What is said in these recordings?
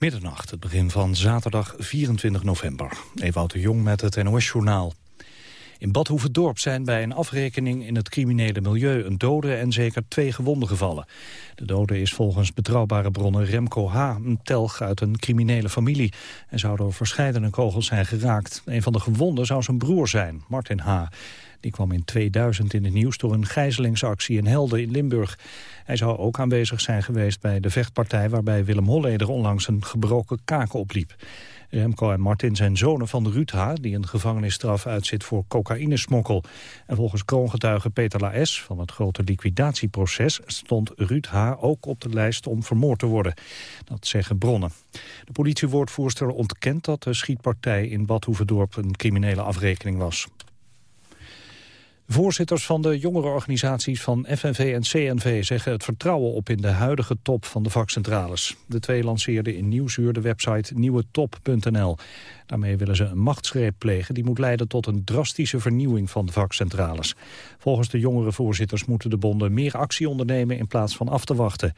Middernacht, het begin van zaterdag 24 november. Ewout de Jong met het NOS-journaal. In Badhoevedorp zijn bij een afrekening in het criminele milieu een dode en zeker twee gewonden gevallen. De dode is volgens betrouwbare bronnen Remco H., een telg uit een criminele familie. en zou door verscheidene kogels zijn geraakt. Een van de gewonden zou zijn broer zijn, Martin H. Die kwam in 2000 in het nieuws door een gijzelingsactie in Helden in Limburg. Hij zou ook aanwezig zijn geweest bij de vechtpartij... waarbij Willem Holleder onlangs een gebroken kaken opliep. Remco en Martin zijn zonen van Ruud H., die een gevangenisstraf uitzit voor cocaïnesmokkel. En volgens kroongetuige Peter Laes van het grote liquidatieproces stond Ruud H. ook op de lijst om vermoord te worden. Dat zeggen bronnen. De politiewoordvoerster ontkent dat de schietpartij in Badhoevedorp een criminele afrekening was. Voorzitters van de jongerenorganisaties van FNV en CNV zeggen het vertrouwen op in de huidige top van de vakcentrales. De twee lanceerden in Nieuwsuur de website nieuwetop.nl. Daarmee willen ze een machtsgreep plegen die moet leiden tot een drastische vernieuwing van de vakcentrales. Volgens de jongere voorzitters moeten de bonden meer actie ondernemen in plaats van af te wachten.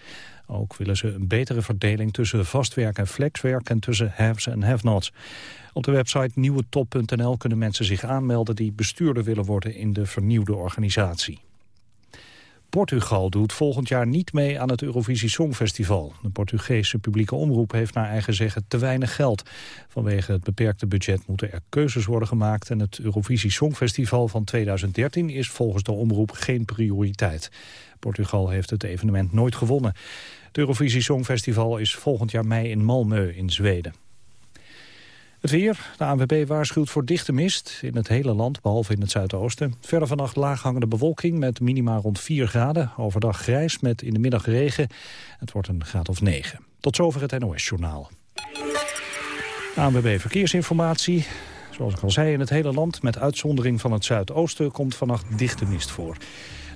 Ook willen ze een betere verdeling tussen vastwerk en flexwerk en tussen haves en have-nots. Op de website nieuwetop.nl kunnen mensen zich aanmelden die bestuurder willen worden in de vernieuwde organisatie. Portugal doet volgend jaar niet mee aan het Eurovisie Songfestival. De Portugese publieke omroep heeft naar eigen zeggen te weinig geld. Vanwege het beperkte budget moeten er keuzes worden gemaakt... en het Eurovisie Songfestival van 2013 is volgens de omroep geen prioriteit. Portugal heeft het evenement nooit gewonnen. Het Eurovisie Songfestival is volgend jaar mei in Malmö in Zweden. Het weer. De ANWB waarschuwt voor dichte mist in het hele land, behalve in het zuidoosten. Verder vannacht laaghangende bewolking met minima rond 4 graden. Overdag grijs met in de middag regen. Het wordt een graad of 9. Tot zover het NOS-journaal. ANWB Verkeersinformatie. Zoals ik al zei, in het hele land, met uitzondering van het zuidoosten, komt vannacht dichte mist voor.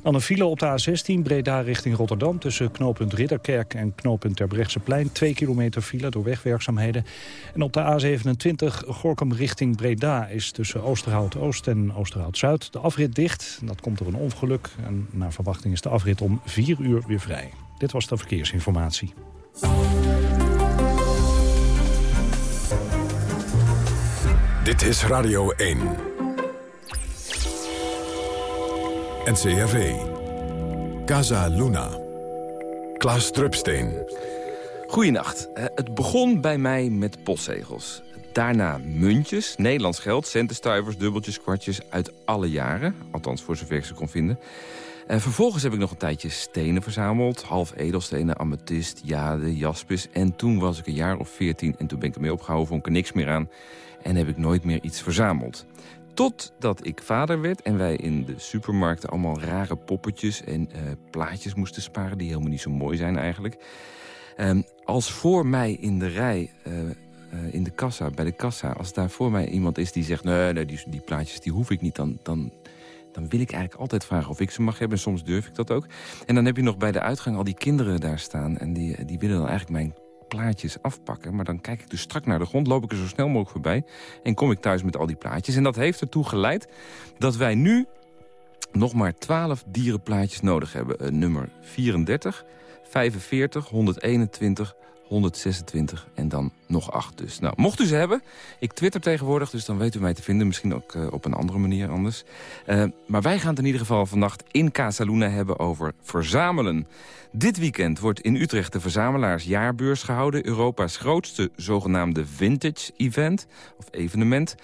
Dan een file op de A16 Breda richting Rotterdam... tussen knooppunt Ridderkerk en knooppunt Terbrechtseplein. Twee kilometer file door wegwerkzaamheden. En op de A27 Gorkum richting Breda... is tussen Oosterhout-Oost en Oosterhout-Zuid de afrit dicht. Dat komt door een ongeluk. En naar verwachting is de afrit om vier uur weer vrij. Dit was de verkeersinformatie. Dit is Radio 1. NCRV. Casa Luna. Klaas Drupsteen. Goedenacht. Eh, het begon bij mij met postzegels. Daarna muntjes, Nederlands geld, centenstuivers, dubbeltjes, kwartjes uit alle jaren. Althans, voor zover ik ze kon vinden. En vervolgens heb ik nog een tijdje stenen verzameld. Half edelstenen, amethyst, jade, jaspis. En toen was ik een jaar of veertien en toen ben ik ermee opgehouden, vond ik er niks meer aan. En heb ik nooit meer iets verzameld. Totdat ik vader werd en wij in de supermarkten allemaal rare poppetjes en uh, plaatjes moesten sparen... die helemaal niet zo mooi zijn eigenlijk. Um, als voor mij in de rij, uh, uh, in de kassa, bij de kassa... als daar voor mij iemand is die zegt... nee, nee die, die plaatjes die hoef ik niet, dan, dan, dan wil ik eigenlijk altijd vragen of ik ze mag hebben. En soms durf ik dat ook. En dan heb je nog bij de uitgang al die kinderen daar staan... en die, die willen dan eigenlijk mijn plaatjes afpakken. Maar dan kijk ik dus strak naar de grond, loop ik er zo snel mogelijk voorbij... en kom ik thuis met al die plaatjes. En dat heeft ertoe geleid dat wij nu nog maar 12 dierenplaatjes nodig hebben. Uh, nummer 34, 45, 121, 126 en dan nog 8 dus. Nou, mocht u ze hebben, ik twitter tegenwoordig, dus dan weet u mij te vinden. Misschien ook uh, op een andere manier anders. Uh, maar wij gaan het in ieder geval vannacht in Casa Luna hebben over verzamelen. Dit weekend wordt in Utrecht de Verzamelaarsjaarbeurs gehouden. Europa's grootste zogenaamde vintage-event of evenement.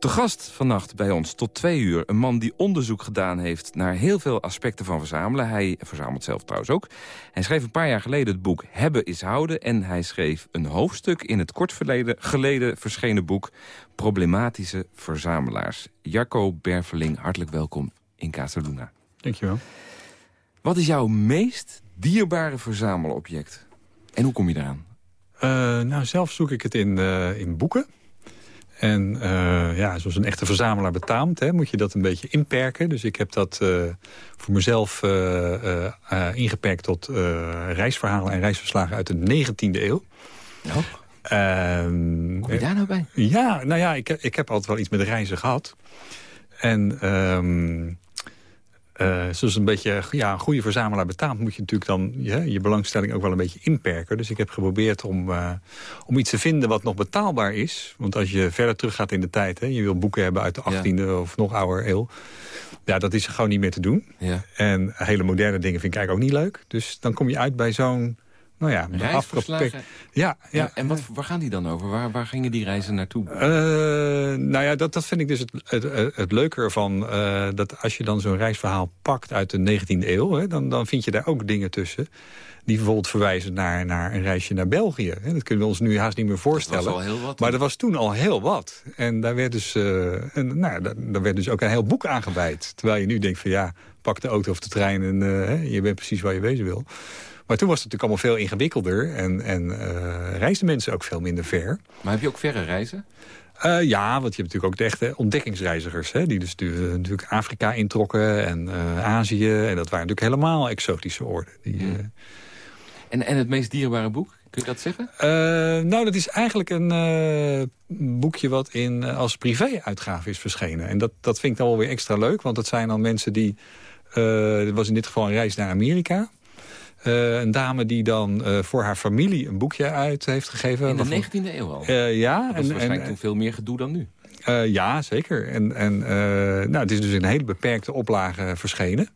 Te gast vannacht bij ons tot twee uur. Een man die onderzoek gedaan heeft naar heel veel aspecten van verzamelen. Hij verzamelt zelf trouwens ook. Hij schreef een paar jaar geleden het boek Hebben is Houden. En hij schreef een hoofdstuk in het kort verleden, geleden verschenen boek... Problematische Verzamelaars. Jacco Berveling, hartelijk welkom in Casaluna. Dankjewel. Wat is jouw meest dierbare verzamelobject? En hoe kom je eraan? Uh, nou, zelf zoek ik het in, uh, in boeken. En uh, ja, zoals een echte verzamelaar betaamt, hè, moet je dat een beetje inperken. Dus ik heb dat voor mezelf ingeperkt tot reisverhalen en reisverslagen uit de 19e eeuw. Ja. Ehm, kom je daar nou bij? Ja, nou ja, ik, ik heb altijd wel iets met reizen gehad. En... Um, uh, zoals een beetje ja, een goede verzamelaar betaamt... moet je natuurlijk dan je, je belangstelling ook wel een beetje inperken. Dus ik heb geprobeerd om, uh, om iets te vinden wat nog betaalbaar is. Want als je verder teruggaat in de tijd... Hè, je wil boeken hebben uit de 18e of nog ouder eeuw... Ja, dat is gewoon niet meer te doen. Ja. En hele moderne dingen vind ik eigenlijk ook niet leuk. Dus dan kom je uit bij zo'n nou ja, afgepikt. Ja, ja. En wat, waar gaan die dan over? Waar, waar gingen die reizen naartoe? Uh, nou ja, dat, dat vind ik dus het, het, het leuke ervan. Uh, dat als je dan zo'n reisverhaal pakt uit de 19e eeuw... Hè, dan, dan vind je daar ook dingen tussen die bijvoorbeeld verwijzen naar, naar een reisje naar België. Dat kunnen we ons nu haast niet meer voorstellen. Dat was al heel wat. Maar dat was toen al heel wat. En daar werd dus, uh, en, nou, daar, daar, werd dus ook een heel boek aangeweid. Terwijl je nu denkt van ja, pak de auto of de trein en uh, je bent precies waar je wezen wil. Maar toen was het natuurlijk allemaal veel ingewikkelder. En, en uh, reisden mensen ook veel minder ver. Maar heb je ook verre reizen? Uh, ja, want je hebt natuurlijk ook de echte ontdekkingsreizigers. Hè, die dus natuurlijk Afrika introkken en uh, Azië. En dat waren natuurlijk helemaal exotische oorden. Die, hmm. en, en het meest dierbare boek? Kun je dat zeggen? nou, dat is eigenlijk een boekje wat in, als privé-uitgave is verschenen. En dat, dat vind ik dan wel weer extra leuk. Want dat zijn dan mensen die... het was in dit geval een reis naar Amerika. Uh, een dame die dan uh, voor haar familie een boekje uit heeft gegeven. In de 19e eeuw al? Uh, ja. Dat was en, waarschijnlijk en, toen veel meer gedoe dan nu. ja, zeker. En, en nou, het is dus in een hele beperkte oplage verschenen.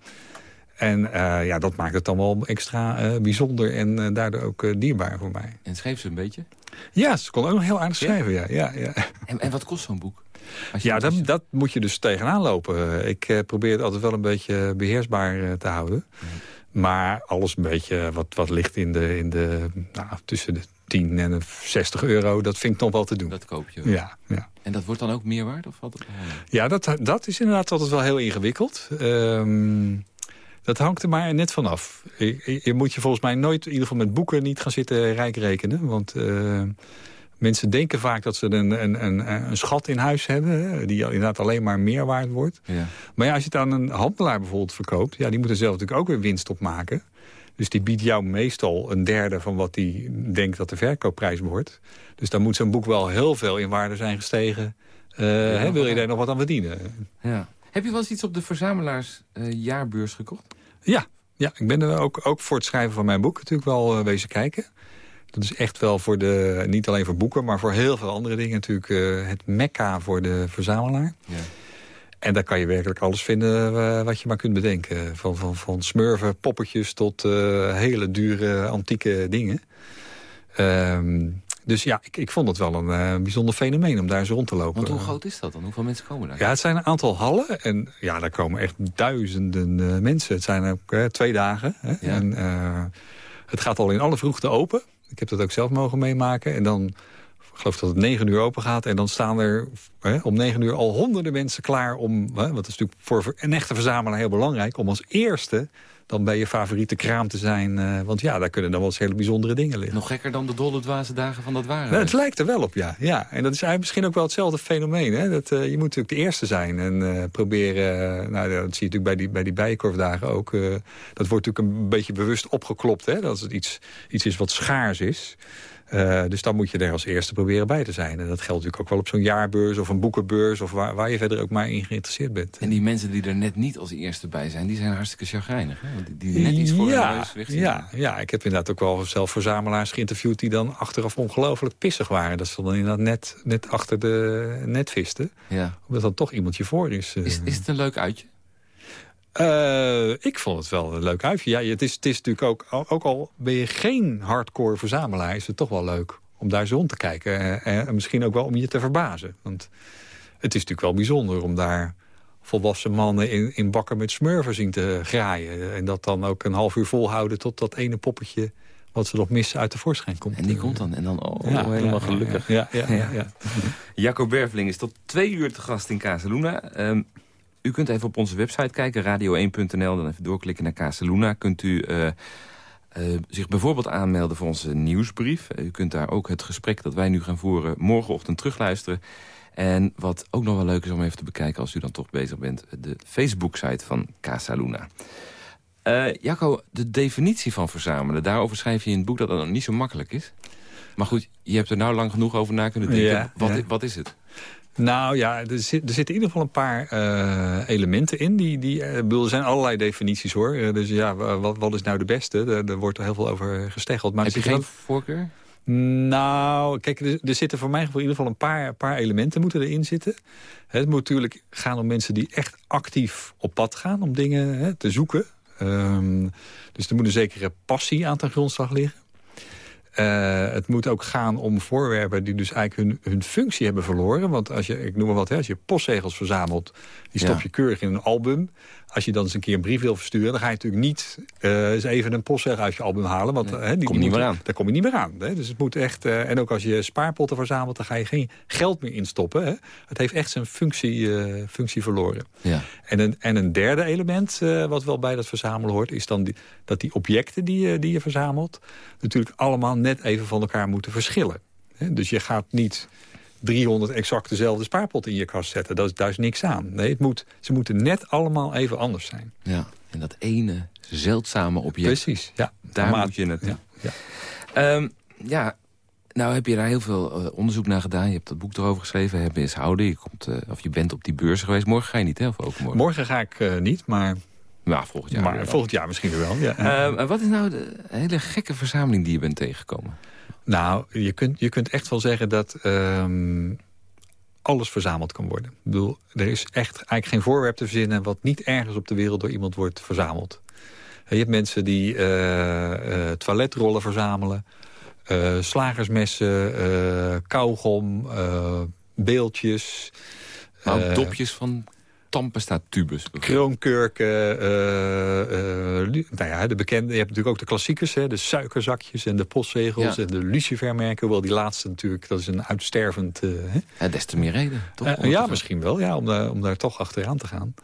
En ja, dat maakt het dan wel extra bijzonder en daardoor ook dierbaar voor mij. En schreef ze een beetje? Ja, ze kon ook nog heel aardig schrijven, ja. ja, ja. En, en wat kost zo'n boek? Ja, dat, dat, moet je dus tegenaan lopen. Ik probeer het altijd wel een beetje beheersbaar te houden. Maar alles een beetje wat, wat ligt in de, in de nou, tussen de 10 en de 60 euro, dat vind ik nog wel te doen. Dat koop je Ja, ja. En dat wordt dan ook meer waard? Of wat? Ja, dat, dat is inderdaad altijd wel heel ingewikkeld. Um, dat hangt er maar net vanaf. Je, je, moet je volgens mij nooit, in ieder geval met boeken, niet gaan zitten rijk rekenen. Want uh, Mensen denken vaak dat ze een, een, een, een schat in huis hebben... die inderdaad alleen maar meer waard wordt. Ja. Maar ja, als je het aan een handelaar bijvoorbeeld verkoopt... Ja, die moet er zelf natuurlijk ook weer winst op maken. Dus die biedt jou meestal een derde van wat die denkt dat de verkoopprijs wordt. Dus dan moet zo'n boek wel heel veel in waarde zijn gestegen. Uh, hè, wil je daar nog wat aan verdienen? Ja. Heb je wel eens iets op de verzamelaars uh, jaarbeurs gekocht? Ja, ja, ik ben er ook, ook voor het schrijven van mijn boek natuurlijk wel uh, wezen kijken. Dat is echt wel voor de, niet alleen voor boeken, maar voor heel veel andere dingen natuurlijk uh, het mekka voor de verzamelaar. Ja. En daar kan je werkelijk alles vinden uh, wat je maar kunt bedenken. Van, van, van smurven, poppetjes tot uh, hele dure antieke dingen. Um, dus ja, ik, ik vond het wel een bijzonder fenomeen om daar eens rond te lopen. Want hoe groot is dat dan? Hoeveel mensen komen daar? Ja, het zijn een aantal hallen. En ja, daar komen echt duizenden mensen. Het zijn ook twee dagen. Hè? Ja. En, het gaat al in alle vroegte open. Ik heb dat ook zelf mogen meemaken. En dan, geloof dat het negen uur open gaat. En dan staan er hè, om negen uur al honderden mensen klaar om... Hè, wat is natuurlijk voor een echte verzamelaar heel belangrijk... om als eerste dan bij je favoriete kraam te zijn. Uh, want ja, daar kunnen dan wel eens hele bijzondere dingen liggen. Nog gekker dan de dolle dwaze dagen van dat waren. Nou, het lijkt er wel op, ja. ja. En dat is eigenlijk misschien ook wel hetzelfde fenomeen. Hè? Dat, uh, je moet natuurlijk de eerste zijn en uh, proberen... nou, dat zie je natuurlijk bij die, bij die bijenkorfdagen ook. dat wordt natuurlijk een beetje bewust opgeklopt. Hè? Dat het iets, iets is wat schaars is. Uh, dus dan moet je er als eerste proberen bij te zijn. En dat geldt natuurlijk ook wel op zo'n jaarbeurs of een boekenbeurs... of waar, waar je verder ook maar in geïnteresseerd bent. En die mensen die er net niet als eerste bij zijn... die zijn hartstikke chagrijnig. Hè? Want die, net iets voor ja, neus weg ja, ja, ik heb inderdaad ook wel zelf verzamelaars geïnterviewd... die dan achteraf ongelooflijk pissig waren. Dat ze dan inderdaad net, net achter de net visten. Ja. Omdat dan toch iemand je voor is. Is, is het een leuk uitje? Uh, ik vond het wel een leuk uitje. Ja, het, is, het is natuurlijk ook, ook al ben je geen hardcore verzamelaar... is het toch wel leuk om daar zo rond te kijken. En, en misschien ook wel om je te verbazen. Want het is natuurlijk wel bijzonder om daar volwassen mannen in, in bakken met smurfen zien te graaien. En dat dan ook een half uur volhouden tot dat ene poppetje wat ze nog missen uit de voorschijn komt. En die komt dan. En dan oh, ja, helemaal gelukkig. Ja, ja, ja, ja. Jacob Berveling is tot twee uur te gast in Casaluna. Um, u kunt even op onze website kijken, radio1.nl. Dan even doorklikken naar Casaluna. Kunt u uh, uh, zich bijvoorbeeld aanmelden voor onze nieuwsbrief. u kunt daar ook het gesprek dat wij nu gaan voeren morgenochtend terugluisteren. En wat ook nog wel leuk is om even te bekijken als u dan toch bezig bent... de Facebook-site van Casaluna. Uh, Jacco, de definitie van verzamelen, daarover schrijf je in het boek dat dat nog niet zo makkelijk is. Maar goed, je hebt er nou lang genoeg over na kunnen denken. wat, wat is het? Nou ja, er, zit, er zitten in ieder geval een paar uh, elementen in. Die, die, uh, er zijn allerlei definities hoor. Uh, dus ja, wat, wat is nou de beste? Daar, daar wordt er heel veel over gesteggeld. Maar Heb je geen ook... voorkeur? Nou, kijk, er, er, zitten voor mij in ieder geval een paar, paar elementen moeten erin zitten. Het moet natuurlijk gaan om mensen die echt actief op pad gaan... om dingen hè, te zoeken. Um, dus er moet een zekere passie aan ten grondslag liggen. Uh, het moet ook gaan om voorwerpen die dus eigenlijk hun, hun functie hebben verloren. Want als je, ik noem maar wat, hè, als je postzegels verzamelt... die stop je keurig in een album als je dan eens een keer een brief wil versturen... dan ga je natuurlijk niet uh, eens even een postzegel uit je album halen. Want, nee, die, kom je niet meer aan. Daar kom je niet meer aan. Hè? Dus het moet echt... Uh, en ook als je spaarpotten verzamelt... dan ga je geen geld meer instoppen. Hè? Het heeft echt zijn functie, uh, functie verloren. Ja. En, een, en een derde element wat wel bij dat verzamelen hoort... is dan die, dat die objecten die, die je verzamelt... natuurlijk allemaal net even van elkaar moeten verschillen. Hè? Dus je gaat niet 300 exact dezelfde spaarpot in je kast zetten. Dat is, daar is niks aan. Nee, het moet, ze moeten net allemaal even anders zijn. Ja, en dat ene zeldzame object. Precies, ja. Daar moet je het... Ja, ja. Um, ja, nou heb je daar heel veel uh, onderzoek naar gedaan. Je hebt dat boek erover geschreven, hebben eens houden. Je, komt, uh, of je bent op die beurs geweest. Morgen ga je niet, hè? Of overmorgen? Morgen ga ik uh, niet, maar... Nou, volgend jaar. Maar volgend jaar misschien wel, ja. Uh, wat is nou de hele gekke verzameling die je bent tegengekomen? Nou, je kunt, je kunt echt wel zeggen dat um, alles verzameld kan worden. Ik bedoel, er is echt eigenlijk geen voorwerp te verzinnen... wat niet ergens op de wereld door iemand wordt verzameld. Je hebt mensen die uh, uh, toiletrollen verzamelen... Uh, slagersmessen, kauwgom, beeldjes... Maar dopjes van tandpasta-tubus. Kroonkurken, uh, uh, nou ja, de bekende. Je hebt natuurlijk ook de klassiekers, hè, de suikerzakjes en de postzegels en de lucifermerken. Hoewel die laatste natuurlijk, dat is een uitstervend... Uh, ja, des te meer reden, toch? ja, misschien wel, ja, om, daar, om daar toch achteraan te gaan.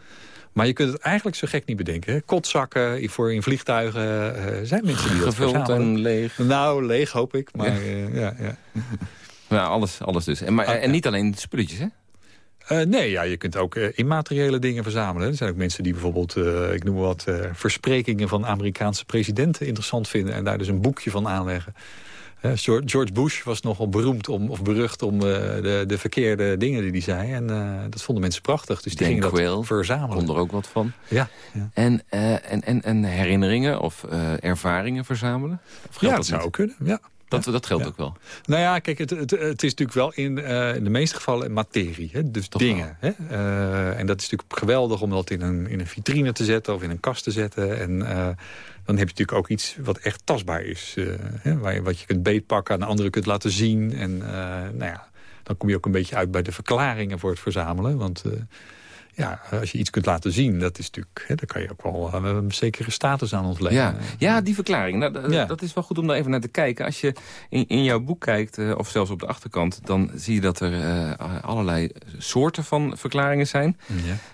Maar je kunt het eigenlijk zo gek niet bedenken. Hè? Kotzakken voor in vliegtuigen. Uh, zijn mensen die dat Gevuld en leeg. Nou, leeg hoop ik. Maar ja, uh, ja, ja. Nou, alles, alles dus. En, maar, ah, en niet alleen spulletjes, hè? Uh, nee, ja, je kunt ook uh, immateriële dingen verzamelen. Er zijn ook mensen die bijvoorbeeld, uh, ik noem maar wat, versprekingen van Amerikaanse presidenten interessant vinden. En daar dus een boekje van aanleggen. George Bush was nogal beroemd om, of berucht om de, de verkeerde dingen die hij zei. En dat vonden mensen prachtig. Dus die Denk gingen dat verzamelen. kon er ook wat van. Ja. ja. En, en, en, en herinneringen of ervaringen verzamelen? Of ja, dat, zou ook kunnen, ja. Dat, dat geldt ook wel. Nou ja, kijk, het, het, het is natuurlijk wel in, uh, in de meeste gevallen materie. Hè? Dus Toch dingen. Hè? Uh, en dat is natuurlijk geweldig om dat in een, in een vitrine te zetten of in een kast te zetten. En uh, dan heb je natuurlijk ook iets wat echt tastbaar is. Hè? Waar je, wat je kunt beetpakken, aan de anderen kunt laten zien. En nou ja, dan kom je ook een beetje uit bij de verklaringen voor het verzamelen. Want ja, als je iets kunt laten zien, dat is natuurlijk, hè, daar kan je ook wel uh, een zekere status aan ontleggen. Ja, ja die verklaring, nou, ja. dat is wel goed om daar even naar te kijken. Als je in, in jouw boek kijkt, uh, of zelfs op de achterkant, dan zie je dat er uh, allerlei soorten van verklaringen zijn.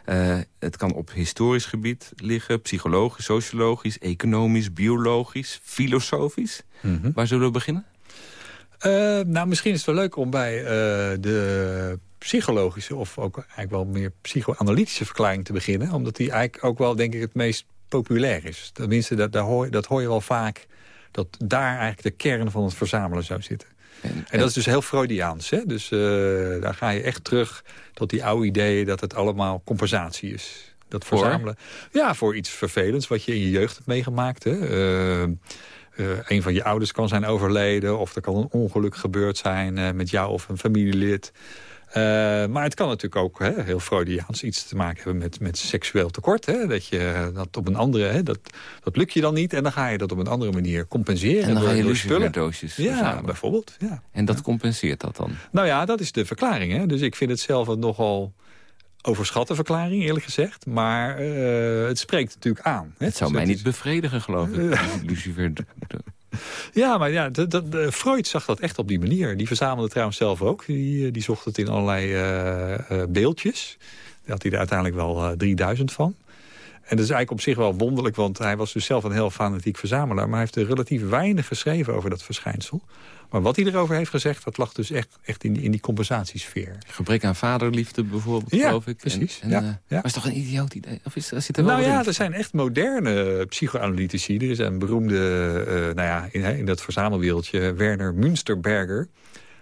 Ja. het kan op historisch gebied liggen, psychologisch, sociologisch, economisch, biologisch, filosofisch. Mm -hmm. Waar zullen we beginnen? nou, misschien is het wel leuk om bij de psychologische of ook eigenlijk wel meer psychoanalytische verklaring te beginnen. Omdat die eigenlijk ook wel, denk ik, het meest populair is. Tenminste, dat, daar hoor, dat hoor je wel vaak, dat daar eigenlijk de kern van het verzamelen zou zitten. En, en dat is dus heel Freudiaans. Hè? Dus uh, daar ga je echt terug tot die oude ideeën dat het allemaal compensatie is. Dat verzamelen. Ja, voor iets vervelends wat je in je jeugd hebt meegemaakt. Hè? Uh, uh, een van je ouders kan zijn overleden... of er kan een ongeluk gebeurd zijn met jou of een familielid. Uh, maar het kan natuurlijk ook hè, heel Freudiaans iets te maken hebben met, met seksueel tekort. Hè? Dat je dat op een andere, hè, dat, dat lukt je dan niet en dan ga je dat op een andere manier compenseren. En dan ga je luciferdoosjes Ja, bijvoorbeeld. Ja. En dat compenseert dat dan? Nou ja, dat is de verklaring. Hè? Dus ik vind het zelf een nogal overschatte verklaring, eerlijk gezegd. Maar uh, het spreekt natuurlijk aan. Hè? Het zou dus mij niet bevredigen, geloof ik. Lucifer ja, maar ja, Freud zag dat echt op die manier. Die verzamelde trouwens zelf ook. Die, eh, die zocht het in allerlei uh, uh, beeldjes. Daar had hij er uiteindelijk wel 3000 van. En dat is eigenlijk op zich wel wonderlijk, want hij was dus zelf een heel fanatiek verzamelaar. Maar hij heeft er relatief weinig geschreven over dat verschijnsel. Maar wat hij erover heeft gezegd, dat lag dus echt, echt in, die, in die compensatiesfeer. Gebrek aan vaderliefde bijvoorbeeld, ja, geloof ik. precies. En, ja, uh, ja. is toch een idioot idee? Of is, zit er nou ja, er zijn echt moderne psychoanalytici. Er is een beroemde, uh, nou ja, in, in dat verzamelwereldje, Werner Münsterberger.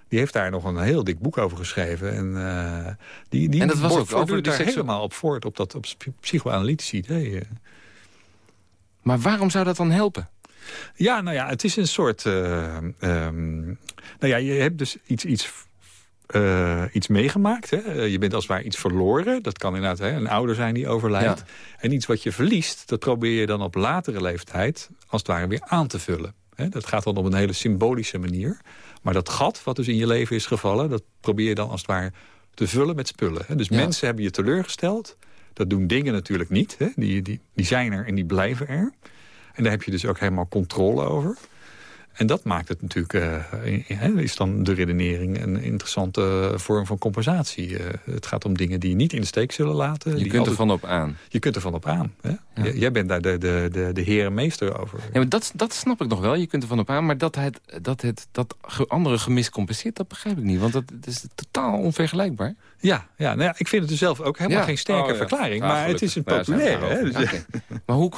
Die heeft daar nog een heel dik boek over geschreven. En, uh, die, die en dat was ook over daar helemaal op voort, op dat op psychoanalytisch idee. Maar waarom zou dat dan helpen? Ja, nou ja, het is een soort... Uh, um, nou ja, je hebt dus iets, iets uh, iets meegemaakt. Hè? Je bent als het ware iets verloren. Dat kan inderdaad hè, een ouder zijn die overlijdt. En iets wat je verliest, dat probeer je dan op latere leeftijd... als het ware weer aan te vullen. Hè? Dat gaat dan op een hele symbolische manier. Maar dat gat wat dus in je leven is gevallen... dat probeer je dan als het ware te vullen met spullen. Hè? Dus mensen hebben je teleurgesteld. Dat doen dingen natuurlijk niet. Hè? Die, die, die zijn er en die blijven er. En daar heb je dus ook helemaal controle over. En dat maakt het natuurlijk, uh, is dan de redenering een interessante vorm van compensatie. Uh, het gaat om dingen die je niet in de steek zullen laten. Je kunt er van op aan. Je kunt er van op aan. Hè? Jij bent daar de, de, de, de heer en meester over. Ja, maar dat, dat snap ik nog wel. Je kunt er van op aan. Maar dat het, dat het dat andere gemis compenseert, dat begrijp ik niet. Want dat, dat is totaal onvergelijkbaar. Ja, ja, nou ja, ik vind het dus zelf ook helemaal geen sterke oh, verklaring. maar het is een populair. hè? Dus maar hoe,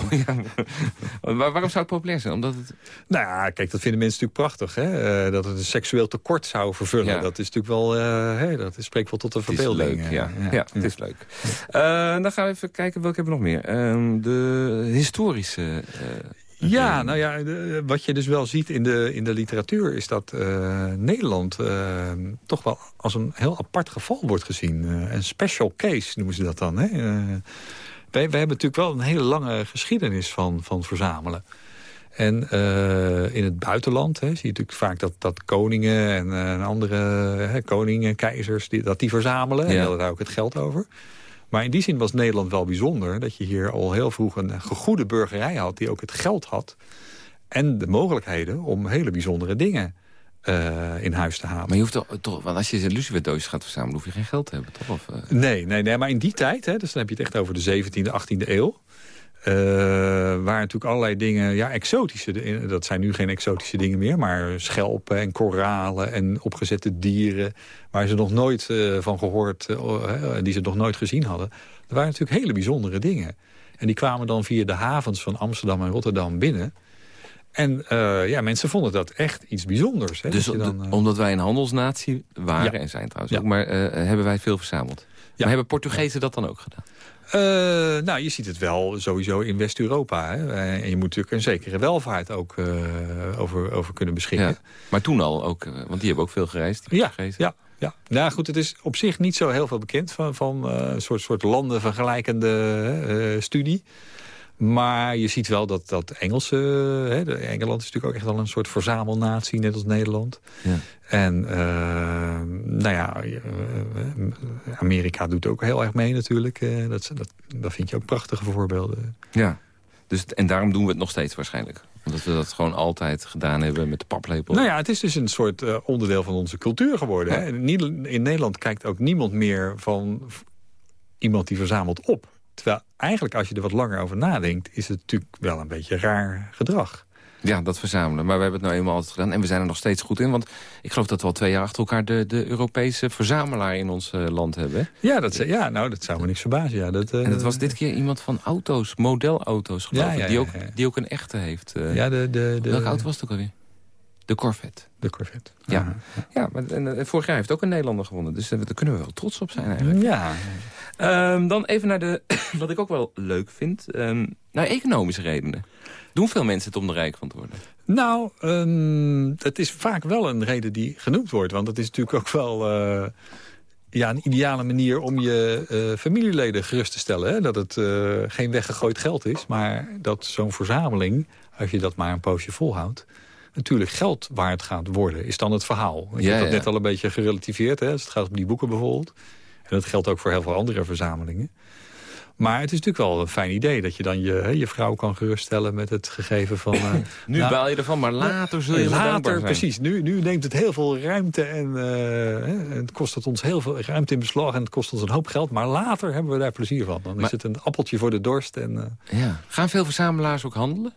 waarom zou het populair zijn? Omdat het... Nou ja, kijk, dat vinden mensen natuurlijk prachtig. Hè? Uh, dat het een seksueel tekort zou vervullen. Dat is natuurlijk wel, uh, hey, dat spreekt wel tot de verbeelding. Leuk, ja. Ja. het is leuk. Uh, dan gaan we even kijken, welke hebben we nog meer? Ehm, de historische... Ja, nou ja, wat je dus wel ziet in de, in de literatuur... is dat uh, Nederland uh, toch wel als een heel apart geval wordt gezien. Uh, een special case noemen ze dat dan. Hè? wij, wij hebben natuurlijk wel een hele lange geschiedenis van, van verzamelen. En in het buitenland hè, zie je natuurlijk vaak dat, dat koningen en andere hè, koningen, keizers... Die, dat die verzamelen ja. en hadden daar ook het geld over. Maar in die zin was Nederland wel bijzonder... dat je hier al heel vroeg een gegoede burgerij had... die ook het geld had en de mogelijkheden om hele bijzondere dingen uh, in huis te halen. Maar je hoeft toch, toch want als je een luciferdoosjes gaat verzamelen... hoef je geen geld te hebben, toch? Of, uh... nee, nee, nee, maar in die tijd, hè, dus dan heb je het echt over de 17e, 18e eeuw... Uh, waar natuurlijk allerlei dingen, ja, exotische, dat zijn nu geen exotische dingen meer... maar schelpen en koralen en opgezette dieren... waar ze nog nooit uh, van gehoord, uh, die ze nog nooit gezien hadden. Dat waren natuurlijk hele bijzondere dingen. En die kwamen dan via de havens van Amsterdam en Rotterdam binnen... En ja, mensen vonden dat echt iets bijzonders. Hè, dus dan, omdat wij een handelsnatie waren, en zijn trouwens ook... maar hebben wij veel verzameld. Maar hebben Portugezen dat dan ook gedaan? Uh, nou, je ziet het wel sowieso in West-Europa. En je moet natuurlijk een zekere welvaart ook uh, over, over kunnen beschikken. Ja, maar toen al ook, eh, want die hebben ook veel gereisd. Ja, ja, ja. Nou goed, het is op zich niet zo heel veel bekend van, van een soort, soort landen vergelijkende studie. Maar je ziet wel dat, dat Engelse... Hè, de Engeland is natuurlijk ook echt wel een soort verzamelnatie, net als Nederland. Ja. En uh, nou ja, uh, Amerika doet ook heel erg mee natuurlijk. Uh, dat, dat, dat vind je ook prachtige voorbeelden. Ja, dus, en daarom doen we het nog steeds waarschijnlijk. Omdat we dat gewoon altijd gedaan hebben met de paplepel. Nou ja, het is dus een soort onderdeel van onze cultuur geworden. Hè? In Nederland kijkt ook niemand meer van iemand die verzamelt op. Terwijl eigenlijk als je er wat langer over nadenkt... is het natuurlijk wel een beetje raar gedrag. Ja, dat verzamelen. Maar we hebben het nou eenmaal altijd gedaan. En we zijn er nog steeds goed in. Want ik geloof dat we al twee jaar achter elkaar... de, de Europese verzamelaar in ons uh, land hebben. Ja, dat, ja, nou, dat zou me niks verbazen. Ja, dat, uh, en dat was dit keer iemand van auto's, modelauto's geloof ja, ik. Die, ook, die ook een echte heeft. Uh, ja, de, de, de, welke auto was het ook alweer? De Corvette. De Corvette. Ja, ja maar en, vorig jaar heeft ook een Nederlander gewonnen. Dus daar kunnen we wel trots op zijn eigenlijk. Ja. Um, dan even naar de, wat ik ook wel leuk vind, um, naar economische redenen. Doen veel mensen het om er rijk van te worden? Nou, um, het is vaak wel een reden die genoemd wordt. Want het is natuurlijk ook wel uh, ja, een ideale manier om je uh, familieleden gerust te stellen. Hè? Dat het uh, geen weggegooid geld is, maar dat zo'n verzameling, als je dat maar een poosje volhoudt, natuurlijk geld waard gaat worden, is dan het verhaal. Ik ja, heb dat net al een beetje gerelativeerd, hè, als het gaat om die boeken bijvoorbeeld. En dat geldt ook voor heel veel andere verzamelingen. Maar het is natuurlijk wel een fijn idee dat je dan je, je vrouw kan geruststellen met het gegeven van... Uh, nu nou, baal je ervan, maar later zul je Later, precies. Nu, nu neemt het heel veel ruimte en uh, het kost het ons heel veel ruimte in beslag en het kost ons een hoop geld. Maar later hebben we daar plezier van. Dan is het een appeltje voor de dorst. En, uh, ja. Gaan veel verzamelaars ook handelen?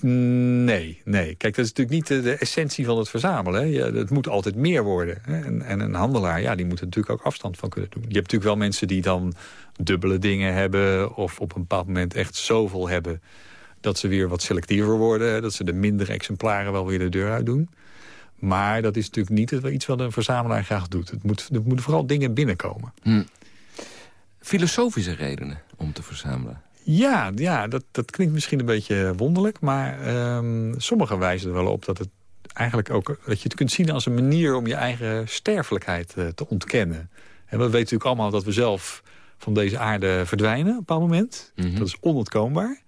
Nee, nee. Kijk, dat is natuurlijk niet de, essentie van het verzamelen. Hè. het moet altijd meer worden. Hè. En, en, een handelaar, ja, die moet er natuurlijk ook afstand van kunnen doen. Je hebt natuurlijk wel mensen die dan dubbele dingen hebben... of op een bepaald moment echt zoveel hebben... dat ze weer wat selectiever worden. Hè. Dat ze de mindere exemplaren wel weer de deur uit doen. Maar dat is natuurlijk niet iets wat een verzamelaar graag doet. Het moet, er moeten vooral dingen binnenkomen. Hm. Filosofische redenen om te verzamelen? Ja, ja dat, dat klinkt misschien een beetje wonderlijk. Maar um, sommigen wijzen er wel op dat het eigenlijk ook... dat je het kunt zien als een manier om je eigen sterfelijkheid uh, te ontkennen. En we weten natuurlijk allemaal dat we zelf van deze aarde verdwijnen op een bepaald moment. Mm Dat is onontkoombaar.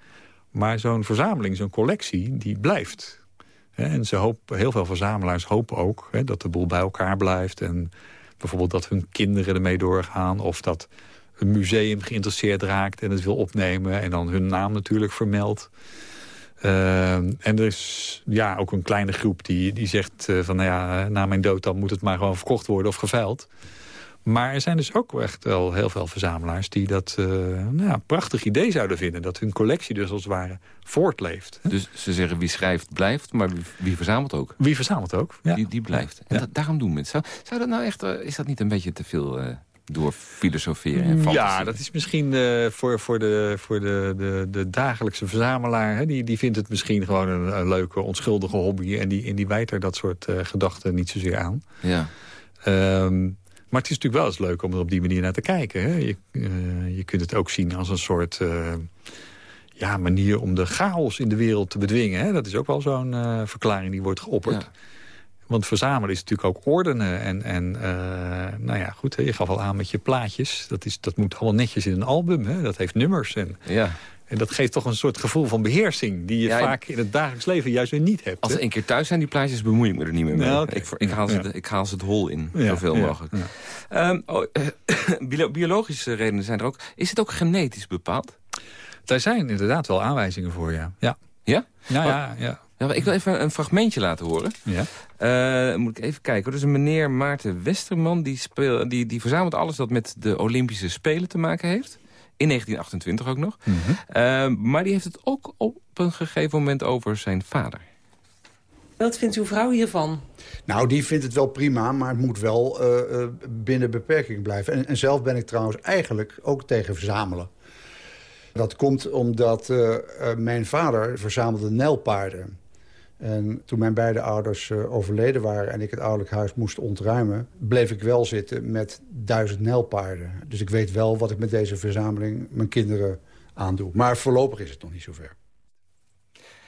Maar zo'n verzameling, zo'n collectie, die blijft. En ze hopen, heel veel verzamelaars hopen ook hè, dat de boel bij elkaar blijft. En bijvoorbeeld dat hun kinderen ermee doorgaan. Of dat een museum geïnteresseerd raakt en het wil opnemen. En dan hun naam natuurlijk vermeldt. Uh, en er is ja, ook een kleine groep die, die zegt uh, van... Nou ja, na mijn dood dan moet het maar gewoon verkocht worden of geveild. Maar er zijn dus ook echt wel heel veel verzamelaars... die dat uh, nou, een prachtig idee zouden vinden. Dat hun collectie dus als het ware voortleeft. Dus ze zeggen wie schrijft blijft, maar wie, wie verzamelt ook? Wie verzamelt ook, ja. Die, die blijft. En dat, daarom doen mensen. Zou, zou dat nou echt... Uh, is dat niet een beetje te veel... Door filosoferen en fantasie. Ja, dat is misschien uh, voor, voor, de, voor de, de, de dagelijkse verzamelaar... Hè, die, die vindt het misschien gewoon een, een leuke, onschuldige hobby... en die, en die wijt er dat soort uh, gedachten niet zozeer aan. Ja. Um, maar het is natuurlijk wel eens leuk om er op die manier naar te kijken. Hè? Je, uh, je kunt het ook zien als een soort ja, manier om de chaos in de wereld te bedwingen. Hè? Dat is ook wel zo'n verklaring die wordt geopperd. Ja. Want verzamelen is natuurlijk ook ordenen. En, en nou ja, goed, hè, je gaf al aan met je plaatjes. Dat, is, dat moet allemaal netjes in een album. Hè? Dat heeft nummers. En, ja. En dat geeft toch een soort gevoel van beheersing... die je ja, vaak in het dagelijks leven juist weer niet hebt. Als ze een keer thuis zijn, die plaatjes, bemoei ik me er niet meer mee. Nou, okay. ik, ik, haal ze, ja. ik haal ze het hol in, zoveel mogelijk. Um, oh, uh, biologische redenen zijn er ook. Is het ook genetisch bepaald? Daar zijn inderdaad wel aanwijzingen voor, ja. Ja? Ja, nou, ja, ja. Ja, ik wil even een fragmentje laten horen. Ja. Uh, moet ik even kijken. Er is een meneer Maarten Westerman. Die, speel, die, die verzamelt alles dat met de Olympische Spelen te maken heeft. In 1928 ook nog. Mm -hmm. uh, maar die heeft het ook op een gegeven moment over zijn vader. Wat vindt uw vrouw hiervan? Nou, die vindt het wel prima, maar het moet wel uh, uh, binnen beperking blijven. En, en, zelf ben ik trouwens eigenlijk ook tegen verzamelen. Dat komt omdat mijn vader verzamelde nijlpaarden. En toen mijn beide ouders uh, overleden waren en ik het ouderlijk huis moest ontruimen... bleef ik wel zitten met duizend nijlpaarden. Dus ik weet wel wat ik met deze verzameling mijn kinderen aandoe. Maar voorlopig is het nog niet zover.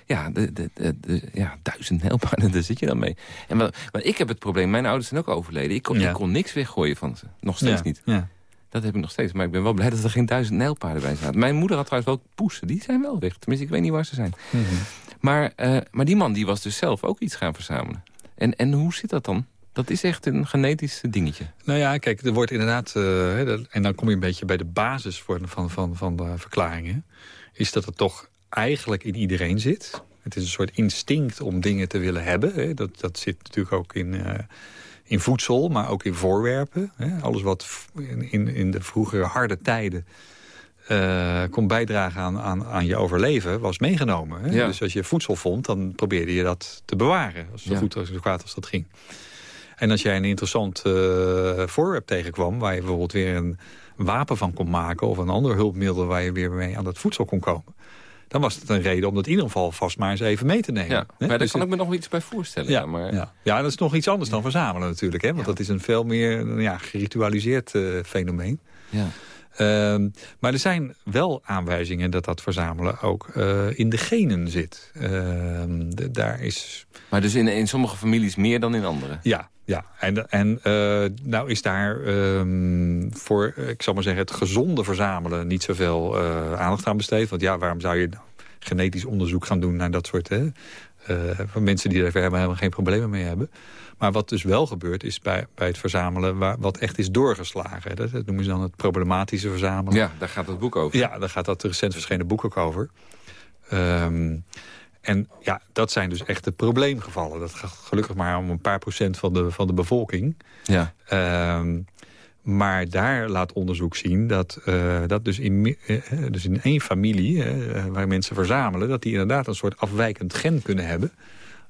Ja, de, de, de, ja duizend nijlpaarden, daar zit je dan mee. En maar, maar ik heb het probleem, mijn ouders zijn ook overleden. Ik kon, ja. ik kon niks weggooien van ze. Nog steeds ja. niet. Ja. Dat heb ik nog steeds. Maar ik ben wel blij dat er geen duizend nijlpaarden bij zaten. Mijn moeder had trouwens wel poesen. Die zijn wel weg. Tenminste, ik weet niet waar ze zijn. Mm -hmm. Maar, uh, maar die man die was dus zelf ook iets gaan verzamelen. En, en hoe zit dat dan? Dat is echt een genetisch dingetje. Nou ja, kijk, er wordt inderdaad... Uh, en dan kom je een beetje bij de basis van, van, van, de verklaringen... is dat het toch eigenlijk in iedereen zit. Het is een soort instinct om dingen te willen hebben. Hè. Dat, dat zit natuurlijk ook in... Uh, in voedsel, maar ook in voorwerpen. Hè. Alles wat in, in de vroegere harde tijden uh, kon bijdragen aan, aan, aan je overleven, was meegenomen. Hè? Ja. Dus als je voedsel vond, dan probeerde je dat te bewaren. Zo Ja. goed als zo kwaad als dat ging. En als jij een interessant uh, voorwerp tegenkwam... waar je bijvoorbeeld weer een wapen van kon maken... of een ander hulpmiddel waar je weer mee aan dat voedsel kon komen... dan was het een reden om dat in ieder geval vast maar eens even mee te nemen. Ja, maar daar Dus kan ik me nog iets bij voorstellen. ja, Ja, maar, ja. ja, dat is nog iets anders dan verzamelen natuurlijk. Hè? Want Ja. dat is een veel meer ja, geritualiseerd uh, fenomeen. ja. Um, maar er zijn wel aanwijzingen dat dat verzamelen ook uh, in de genen zit. De, daar is... maar dus in, in sommige families meer dan in andere. Ja, ja. En, en uh, nou is daar um, voor, ik zal maar zeggen, het gezonde verzamelen niet zoveel uh, aandacht aan besteed. Want ja, waarom zou je genetisch onderzoek gaan doen naar dat soort... Hè? van mensen die er helemaal, helemaal geen problemen mee hebben. Maar wat dus wel gebeurt is bij, bij het verzamelen waar, wat echt is doorgeslagen. Dat, dat noemen ze dan het problematische verzamelen. Ja, daar gaat het boek over. Ja, daar gaat dat recent verschenen boek ook over. Um, en ja, dat zijn dus echt de probleemgevallen. Dat gaat gelukkig maar om een paar procent van de, van de bevolking. Ja. Um, maar daar laat onderzoek zien dat, uh, dat dus, in, uh, dus in één familie... Uh, waar mensen verzamelen... dat die inderdaad een soort afwijkend gen kunnen hebben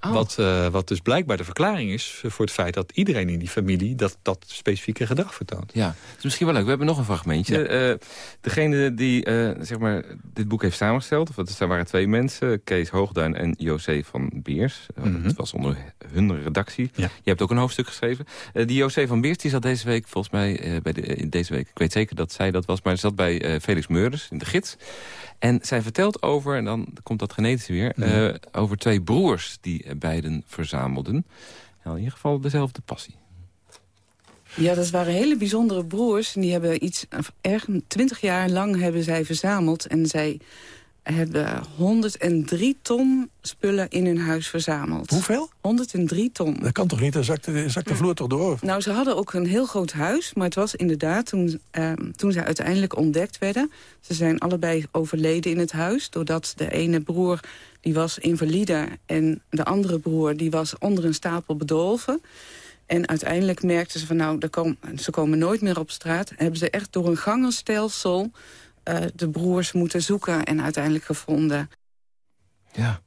Oh. Wat, uh, wat dus blijkbaar de verklaring is voor het feit dat iedereen in die familie dat, dat specifieke gedrag vertoont. Ja, het is misschien wel leuk. We hebben nog een fragmentje. Ja. Uh, degene die uh, zeg maar, dit boek heeft samengesteld, of er waren twee mensen, Kees Hoogduin en José van Beers. Mm -hmm. Dat was onder hun redactie. Ja. Je hebt ook een hoofdstuk geschreven. die José van Beers die zat deze week, volgens mij, bij de, in deze week, ik weet zeker dat zij dat was, maar ze zat bij Felix Meurders in de gids. En zij vertelt over, en dan komt dat genetische weer... Mm. over twee broers die beiden verzamelden. Nou, in ieder geval dezelfde passie. Ja, dat waren hele bijzondere broers. En die hebben iets, erg, twintig jaar lang hebben zij verzameld. En zij hebben 103 ton spullen in hun huis verzameld. Hoeveel? 103 ton. Dat kan toch niet? Dan zakt de, zakt de vloer toch door? Nou, ze hadden ook een heel groot huis. Maar het was inderdaad, toen, uh, toen ze uiteindelijk ontdekt werden... ze zijn allebei overleden in het huis... doordat de ene broer die was invalide... en de andere broer die was onder een stapel bedolven... En uiteindelijk merkten ze van nou, kom, ze komen nooit meer op straat. Hebben ze echt door een gangenstelsel uh, de broers moeten zoeken en uiteindelijk gevonden. Ja,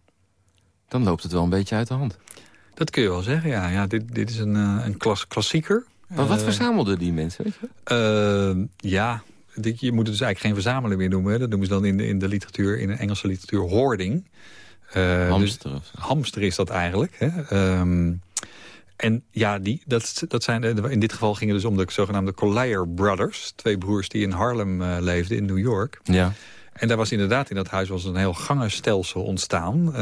dan loopt het wel een beetje uit de hand. Dat kun je wel zeggen, ja. ja dit, dit is een, uh, een klas, klassieker. Maar wat uh, verzamelden die mensen? Weet je? ja, je moet het dus eigenlijk geen verzamelen meer noemen. Dat noemen ze dan in de, in de literatuur, in de Engelse literatuur, hoarding. hamster. Dus, hamster is dat eigenlijk. Hè? Um, en ja, die, dat, dat zijn, in dit geval ging het dus om de zogenaamde Collier Brothers. Twee broers die in Harlem uh, leefden, in New York. Ja. En daar was inderdaad in dat huis was een heel gangenstelsel ontstaan... Uh,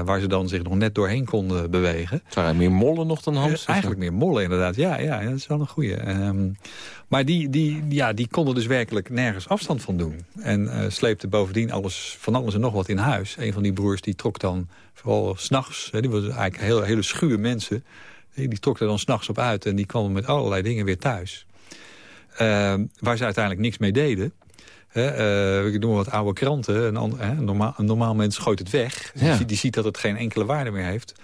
waar ze dan zich nog net doorheen konden bewegen. Het waren meer mollen nog dan hamsters? Uh, eigenlijk meer mollen, inderdaad. Ja, ja, dat is wel een goeie. Um, maar die, die, ja, die konden dus werkelijk nergens afstand van doen. En uh, sleepten bovendien alles, van alles en nog wat in huis. Een van die broers die trok dan vooral s'nachts... die was eigenlijk heel, hele schuwe mensen... Die trok er dan s'nachts op uit en die kwam met allerlei dingen weer thuis. Uh, waar ze uiteindelijk niks mee deden. Uh, ik noem wat oude kranten. Een, een, normaal, een normaal mens gooit het weg. Ja. Die, die, ziet dat het geen enkele waarde meer heeft.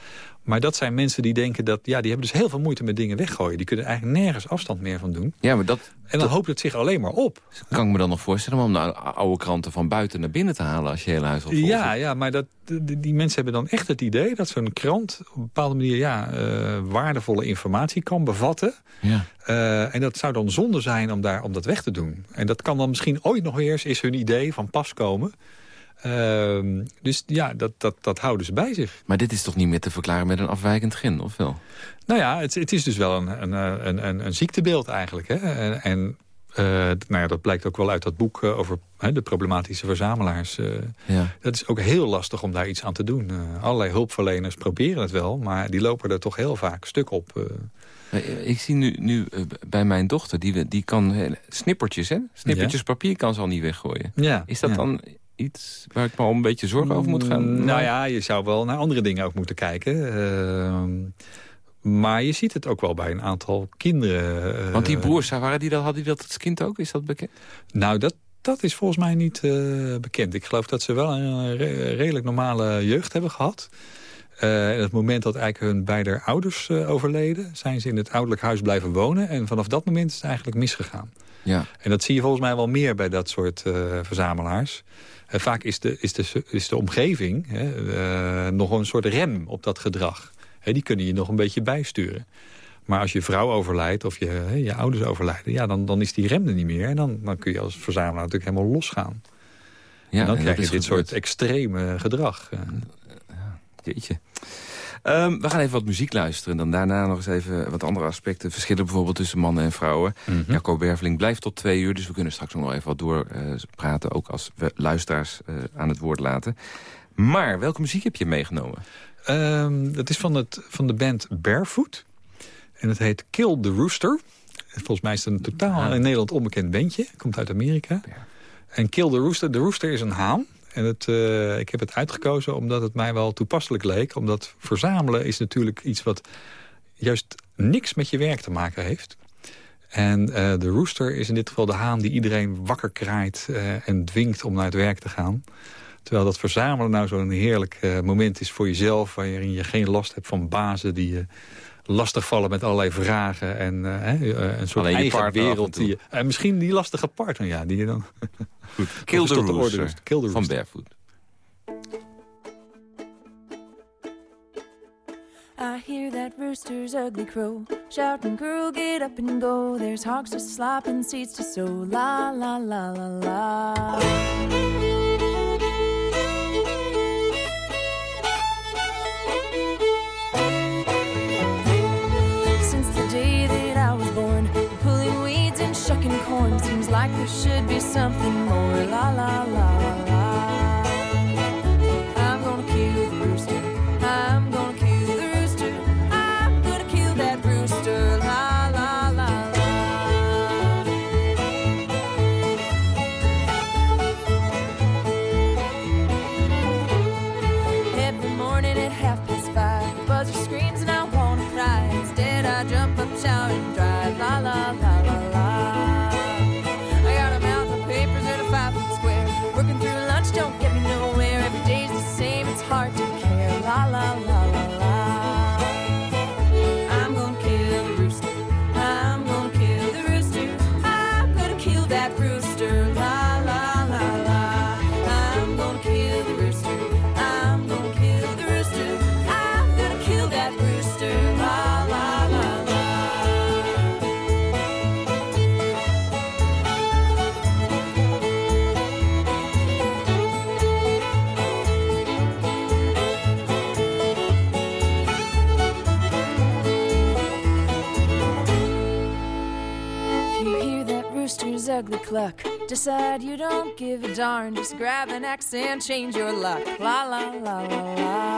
Maar dat zijn mensen die denken dat... ja, die hebben dus heel veel moeite met dingen weggooien. Die kunnen eigenlijk nergens afstand meer van doen. Ja, maar dat, en dan dat, hoopt het zich alleen maar op. Kan ik me dan nog voorstellen om de oude kranten van buiten naar binnen te halen... als je hele huis al vol Ja, ja maar dat, die, die, mensen hebben dan echt het idee... dat zo'n krant op een bepaalde manier ja, uh, waardevolle informatie kan bevatten. Ja. Uh, en dat zou dan zonde zijn om, daar, om dat weg te doen. En dat kan dan misschien ooit nog eens, is hun idee van pas komen... Uh, dus ja, dat, dat, dat houden ze bij zich. Maar dit is toch niet meer te verklaren met een afwijkend gen, of wel? Nou ja, het, het is dus wel een, een, een, een, een ziektebeeld eigenlijk. Hè? En, en uh, nou ja, dat blijkt ook wel uit dat boek uh, over hè, de problematische verzamelaars. Uh, ja. Dat is ook heel lastig om daar iets aan te doen. allerlei hulpverleners proberen het wel, maar die lopen er toch heel vaak stuk op. Ik zie nu, nu bij mijn dochter, die, die kan snippertjes, hè? Snippertjes ja. papier kan ze al niet weggooien. Ja. Is dat dan iets waar ik me al een beetje zorgen over moet gaan? Nou ja, je zou wel naar andere dingen ook moeten kijken. Uh, maar je ziet het ook wel bij een aantal kinderen. Uh, Want die broers, waren die dat, hadden die dat als kind ook? Is dat bekend? Nou, dat, dat is volgens mij niet uh, bekend. Ik geloof dat ze wel een re redelijk normale jeugd hebben gehad. Uh, en het moment dat eigenlijk hun beide ouders uh, overleden... zijn ze in het ouderlijk huis blijven wonen. En vanaf dat moment is het eigenlijk misgegaan. Ja. En dat zie je volgens mij wel meer bij dat soort uh, verzamelaars. Uh, vaak is de, is de, is de omgeving hè, uh, nog een soort rem op dat gedrag. Hè, die kunnen je nog een beetje bijsturen. Maar als je vrouw overlijdt of je, hè, je ouders overlijden... Ja, dan, dan is die rem er niet meer. En dan, dan kun je als verzamelaar natuurlijk helemaal losgaan. Ja, en dan en krijg je dit soort extreme gedrag. Jeetje. Um, we gaan even wat muziek luisteren. En dan daarna nog eens even wat andere aspecten. Verschillen bijvoorbeeld tussen mannen en vrouwen. Mm -hmm. Jacco Berveling blijft tot twee uur. Dus we kunnen straks nog wel even wat doorpraten. Uh, ook als we luisteraars uh, aan het woord laten. Maar welke muziek heb je meegenomen? Um, dat is van, het, van de band Barefoot. En het heet Kill the Rooster. Volgens mij is het een totaal ah. in Nederland onbekend bandje. Komt uit Amerika. En Kill the Rooster. De rooster is een haan. En het, uh, ik heb het uitgekozen omdat het mij wel toepasselijk leek. Omdat verzamelen is natuurlijk iets wat juist niks met je werk te maken heeft. En uh, de rooster is in dit geval de haan die iedereen wakker kraait uh, en dwingt om naar het werk te gaan. Terwijl dat verzamelen nou zo'n heerlijk moment is voor jezelf... waarin je geen last hebt van bazen die je lastigvallen met allerlei vragen. En een soort Alleen eigen wereld. Die je, en misschien die lastige partner, ja, die je dan... Goed. Kill the Rooster Kill the van Barefoot. rooster's ugly crow, shouting, Girl, get up and go. There's hogs to slop and seeds to sow. La la la la la. Like there should be something more. La la la decide you don't give a darn. Just grab an axe and change your luck. La la la la la.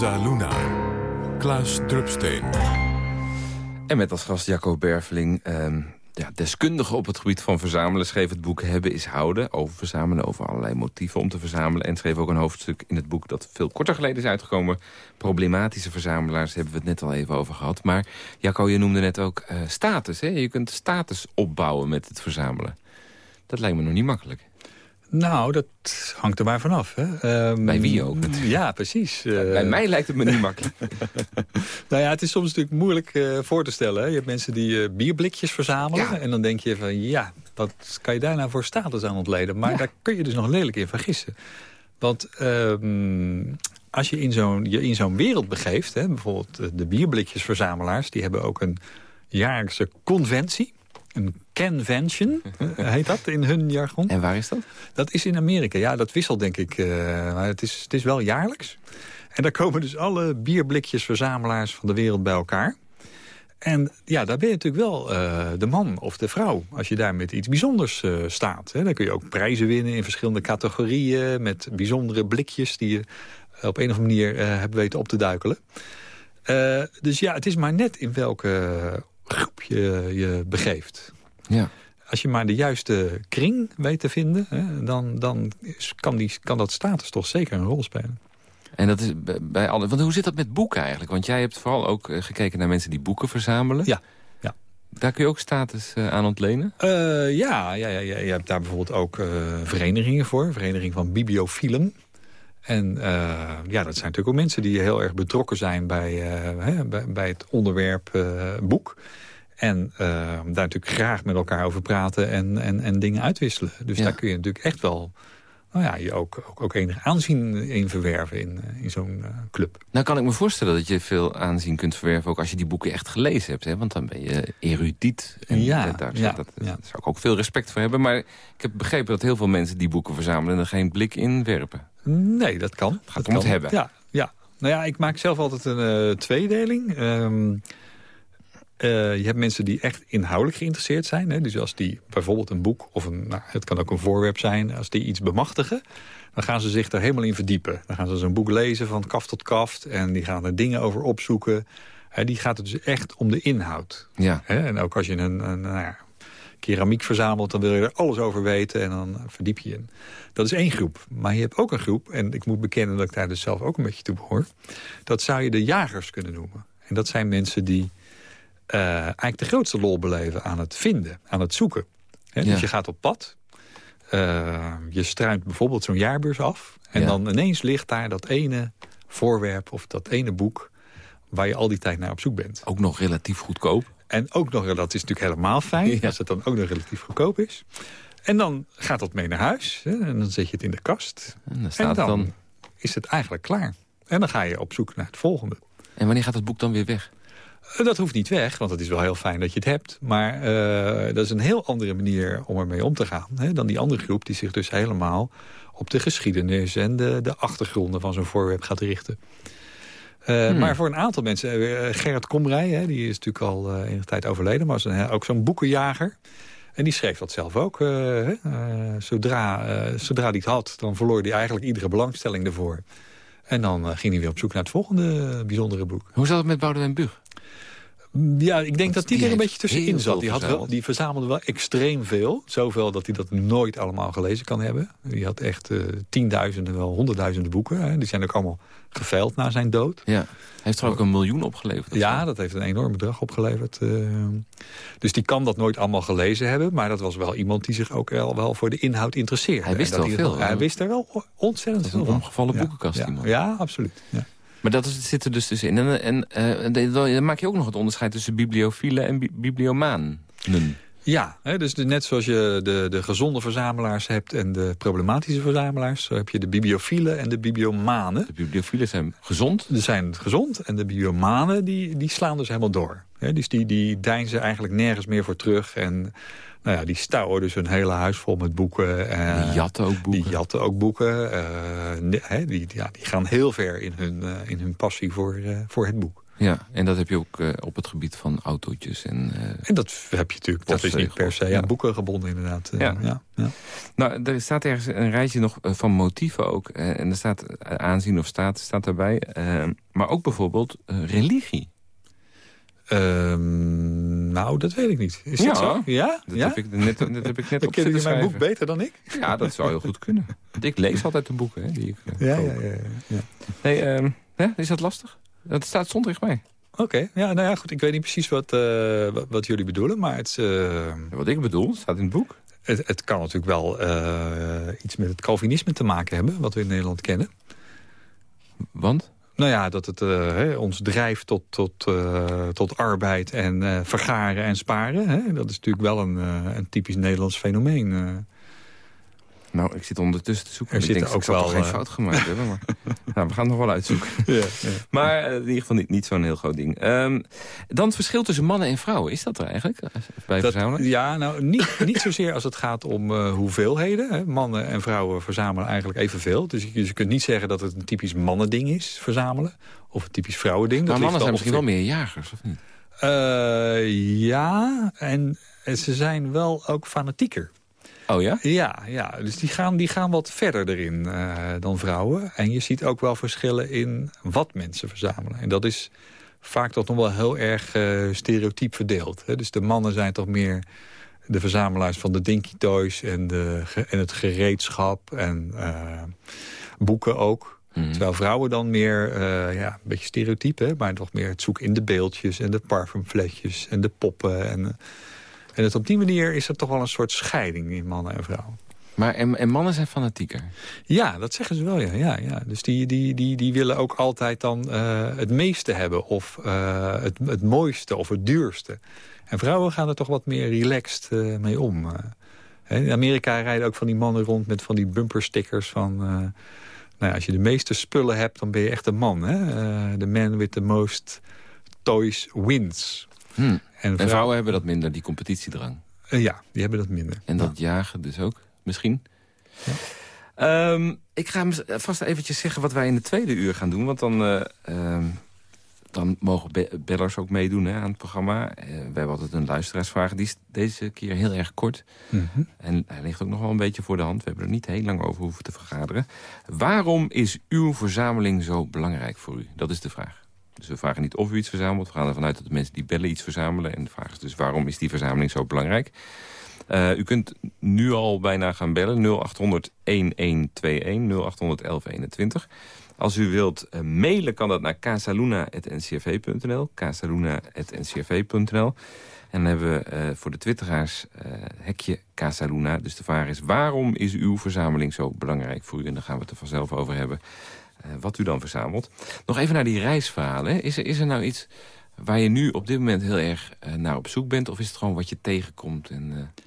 Casa Luna. Klaas Drupsteen. En met als gast Jacco Berveling, ehm, ja, deskundige op het gebied van verzamelen... schreef het boek Hebben is Houden over verzamelen... over allerlei motieven om te verzamelen. En schreef ook een hoofdstuk in het boek dat veel korter geleden is uitgekomen. Problematische verzamelaars hebben we het net al even over gehad. Maar Jacco, je noemde net ook eh, status. Hè? Je kunt status opbouwen met het verzamelen. Dat lijkt me nog niet makkelijk. Nou, dat hangt er maar vanaf. Hè. Ehm, Bij wie ook. Ja, precies. Eh, Bij mij lijkt het me niet makkelijk. nou ja, het is soms natuurlijk moeilijk eh, voor te stellen. Hè. Je hebt mensen die eh, bierblikjes verzamelen. Ja. En dan denk je van, ja, wat kan je daar nou voor status aan ontleden? Maar Ja. daar kun je dus nog lelijk in vergissen. Want ehm, als je in zo'n je in zo'n wereld begeeft... Hè, bijvoorbeeld eh, de bierblikjesverzamelaars... die hebben ook een jaarlijkse conventie. Een convention, heet dat in hun jargon. En waar is dat? Dat is in Amerika. Ja, dat wisselt denk ik. eh, maar het is, het is wel jaarlijks. En daar komen dus alle bierblikjesverzamelaars van de wereld bij elkaar. En ja, daar ben je natuurlijk wel eh, de man of de vrouw. Als je daar met iets bijzonders eh, staat. Hè. Dan kun je ook prijzen winnen in verschillende categorieën. Met bijzondere blikjes die je op een of andere manier eh, hebt weten op te duikelen. Dus ja, het is maar net in welke je je begeeft. Ja. Als je maar de juiste kring weet te vinden... Hè, dan, dan kan, die, kan dat status toch zeker een rol spelen. En dat is bij- alle. Want hoe zit dat met boeken eigenlijk? Want jij hebt vooral ook eh, gekeken naar mensen die boeken verzamelen. Ja, ja. Daar kun je ook status eh, aan ontlenen? Eh, ja, ja, ja, ja, je hebt daar bijvoorbeeld ook verenigingen voor. Vereniging van bibliofielen. En eh, ja, dat zijn natuurlijk ook mensen die heel erg betrokken zijn bij, eh, hè, bij, bij het onderwerp eh, boek. En daar natuurlijk graag met elkaar over praten en, en, en dingen uitwisselen. Dus Ja. daar kun je natuurlijk echt wel nou ja, je ook, ook, ook enig aanzien in verwerven in, in zo'n club. Nou kan ik me voorstellen dat je veel aanzien kunt verwerven... ook als je die boeken echt gelezen hebt. Hè? Want dan ben je erudiet. En Ja, eh, daar, ja, dat, ja. daar zou ik ook veel respect voor hebben. Maar ik heb begrepen dat heel veel mensen die boeken verzamelen... er geen blik in werpen. Nee, dat kan. Het gaat om het hebben. Ja, ja. Nou ja, ik maak zelf altijd een eh, tweedeling. Ehm, eh, je hebt mensen die echt inhoudelijk geïnteresseerd zijn. Hè? Dus als die bijvoorbeeld een boek of een, nou, het kan ook een voorwerp zijn, als die iets bemachtigen, dan gaan ze zich daar helemaal in verdiepen. Dan gaan ze zo'n boek lezen van kaft tot kaft en die gaan er dingen over opzoeken. Hè, die gaat het dus echt om de inhoud. Ja. Hè? En ook als je een, een nou ja, keramiek verzamelt, dan wil je er alles over weten en dan verdiep je in. Dat is één groep. Maar je hebt ook een groep, en ik moet bekennen dat ik daar dus zelf ook een beetje toe behoor. Dat zou je de jagers kunnen noemen. En dat zijn mensen die eh, eigenlijk de grootste lol beleven aan het vinden, aan het zoeken. Ja. Dus je gaat op pad, eh, je struint bijvoorbeeld zo'n jaarbeurs af... en Ja. dan ineens ligt daar dat ene voorwerp of dat ene boek... waar je al die tijd naar op zoek bent. Ook nog relatief goedkoop. En ook nog, dat is natuurlijk helemaal fijn... Ja. als het dan ook nog relatief goedkoop is. En dan gaat dat mee naar huis hè, en dan zet je het in de kast. En dan staat en het dan, dan... is het eigenlijk klaar. En dan ga je op zoek naar het volgende. En wanneer gaat het boek dan weer weg? Eh, Dat hoeft niet weg, want het is wel heel fijn dat je het hebt. Maar eh, dat is een heel andere manier om ermee om te gaan... Hè, dan die andere groep die zich dus helemaal op de geschiedenis... en de, de achtergronden van zo'n voorwerp gaat richten. Eh, Hmm. Maar voor een aantal mensen... eh, Gerrit Komrij, hè, die is natuurlijk al eh, enige tijd overleden... maar was een, ook zo'n boekenjager... En die schreef dat zelf ook. zodra, zodra hij het had, dan verloor hij eigenlijk iedere belangstelling ervoor. En dan ging hij weer op zoek naar het volgende bijzondere boek. Hoe zat het met Boudewijn Bug? Ja, ik denk dat die, die er een beetje tussenin zat. Die, had wel, die verzamelde wel extreem veel. Zoveel dat hij dat nooit allemaal gelezen kan hebben. Die had echt eh, tienduizenden, wel honderdduizenden boeken. Hè. Die zijn ook allemaal geveild na zijn dood. Ja. Hij heeft er ook een miljoen opgeleverd. Ja, dat heeft een enorm bedrag opgeleverd. eh. dus die kan dat nooit allemaal gelezen hebben. Maar dat was wel iemand die zich ook wel, wel voor de inhoud interesseerde. Hij wist wel veel, Hij wist er wel ontzettend een veel van. omgevallen Ja, boekenkast, ja, man. Ja, absoluut. Ja. Maar dat is, zit er dus tussenin. En, en eh, dan- maak je ook nog het onderscheid tussen bibliofielen en bi bibliomanen. Ja, hè, dus net zoals je de, de gezonde verzamelaars hebt en de problematische verzamelaars... zo heb je de bibliofielen en de bibliomanen. De bibliofielen zijn gezond. Die zijn gezond en de bibliomanen die, die slaan dus helemaal door. Hè, dus die, die deinzen eigenlijk nergens meer voor terug. En nou ja, die stouwen dus hun hele huis vol met boeken. eh, Die jatten ook boeken. Die jatten ook boeken. eh, die, ja, die gaan heel ver in hun, eh, in hun passie voor, voor het boek. Ja, en dat heb je ook op het gebied van autootjes. En, En dat heb je natuurlijk, dat is niet per se aan Ja. boeken gebonden inderdaad. Ja. ja, ja. Nou, er staat ergens een rijtje nog van motieven ook. en er staat aanzien of staat, staat daarbij. maar ook bijvoorbeeld religie. Ehm, nou, dat weet ik niet. Is Ja. dat zo? Ja? Dat ja? heb ik net, dat heb ik net op zitten mijn boek beter dan ik? Ja, dat zou heel goed kunnen. Want ik lees altijd de boeken hè, die ik eh, Ja, ja, ja. ja. Nee, ehm, hè, is dat lastig? Dat staat tegen mij. Oké, ja, nou ja, goed. Ik weet niet precies wat, eh, wat, wat jullie bedoelen, maar het, eh, Wat ik bedoel, staat in het boek. het, het kan natuurlijk wel iets met het Calvinisme te maken hebben, wat we in Nederland kennen. Want? Nou ja, dat het hè, ons drijft tot, tot, eh, tot arbeid en eh, vergaren en sparen. Dat is natuurlijk wel een, een typisch Nederlands fenomeen. Nou, ik zit ondertussen te zoeken. Er ik denk, ook ik zal toch wel, geen eh, fout gemaakt hebben. Maar, nou, we gaan het nog wel uitzoeken. Maar eh, in ieder geval niet, niet zo'n heel groot ding. Ehm, dan het verschil tussen mannen en vrouwen. Is dat er eigenlijk eh, bij Dat, verzamelen? ja, nou, niet, niet zozeer als het gaat om hoeveelheden. Hè. Mannen en vrouwen verzamelen eigenlijk evenveel. Dus je, je kunt niet zeggen dat het een typisch mannending is, verzamelen. Of een typisch vrouwending. Dat maar mannen zijn misschien wel meer jagers, of niet? Ja, en ze zijn wel ook fanatieker. Oh ja? Ja, ja dus die gaan, die gaan wat verder erin eh, dan vrouwen. En je ziet ook wel verschillen in wat mensen verzamelen. En dat is vaak toch nog wel heel erg eh, stereotyp verdeeld. Hè? Dus de mannen zijn toch meer de verzamelaars van de dinky toys en, de, en het gereedschap en eh, boeken ook. Mhm. Terwijl vrouwen dan meer, ja, een beetje stereotyp, hè, maar toch meer het zoeken in de beeldjes en de parfumflesjes en de poppen. En, en het, op die manier is er toch wel een soort scheiding in mannen en vrouwen. Maar en, en mannen zijn fanatieker. Ja, dat zeggen ze wel, ja. ja, ja. Dus die, die, die, die willen ook altijd dan eh, het meeste hebben. Of eh, het, het mooiste of het duurste. En vrouwen gaan er toch wat meer relaxed eh, mee om. in Amerika rijden ook van die mannen rond met van die bumperstickers van... nou ja, als je de meeste spullen hebt, dan ben je echt een man. Hè? The man with the most toys wins. Hm. En, En vrouwen hebben dat minder, die competitiedrang. eh, ja, die hebben dat minder. En dat jagen dus ook, misschien. Ehm, ik ga hem vast eventjes zeggen wat wij in de tweede uur gaan doen. Want dan eh, ehm, dan mogen be- bellers ook meedoen hè, aan het programma. Eh, we hebben altijd een luisteraarsvraag. Die is deze keer heel erg kort. Mhm. En hij ligt ook nog wel een beetje voor de hand. We hebben er niet heel lang over hoeven te vergaderen. Waarom is uw verzameling zo belangrijk voor u? Dat is de vraag. Dus we vragen niet of u iets verzamelt. We gaan ervan uit dat de mensen die bellen iets verzamelen. En de vraag is dus waarom is die verzameling zo belangrijk? Eh, u kunt nu al bijna gaan bellen. 0800 1121, 0800 1121. Als u wilt eh, mailen kan dat naar casaluna.ncrv.nl. casaluna.ncrv.nl. En dan hebben we eh, voor de twitteraars hekje Casaluna. Dus de vraag is, waarom is uw verzameling zo belangrijk voor u? En daar gaan we het er vanzelf over hebben. Eh, wat u dan verzamelt. Nog even naar die reisverhalen. Is er, is er nou iets waar je nu op dit moment heel erg eh, naar op zoek bent? Of is het gewoon wat je tegenkomt? En, eh,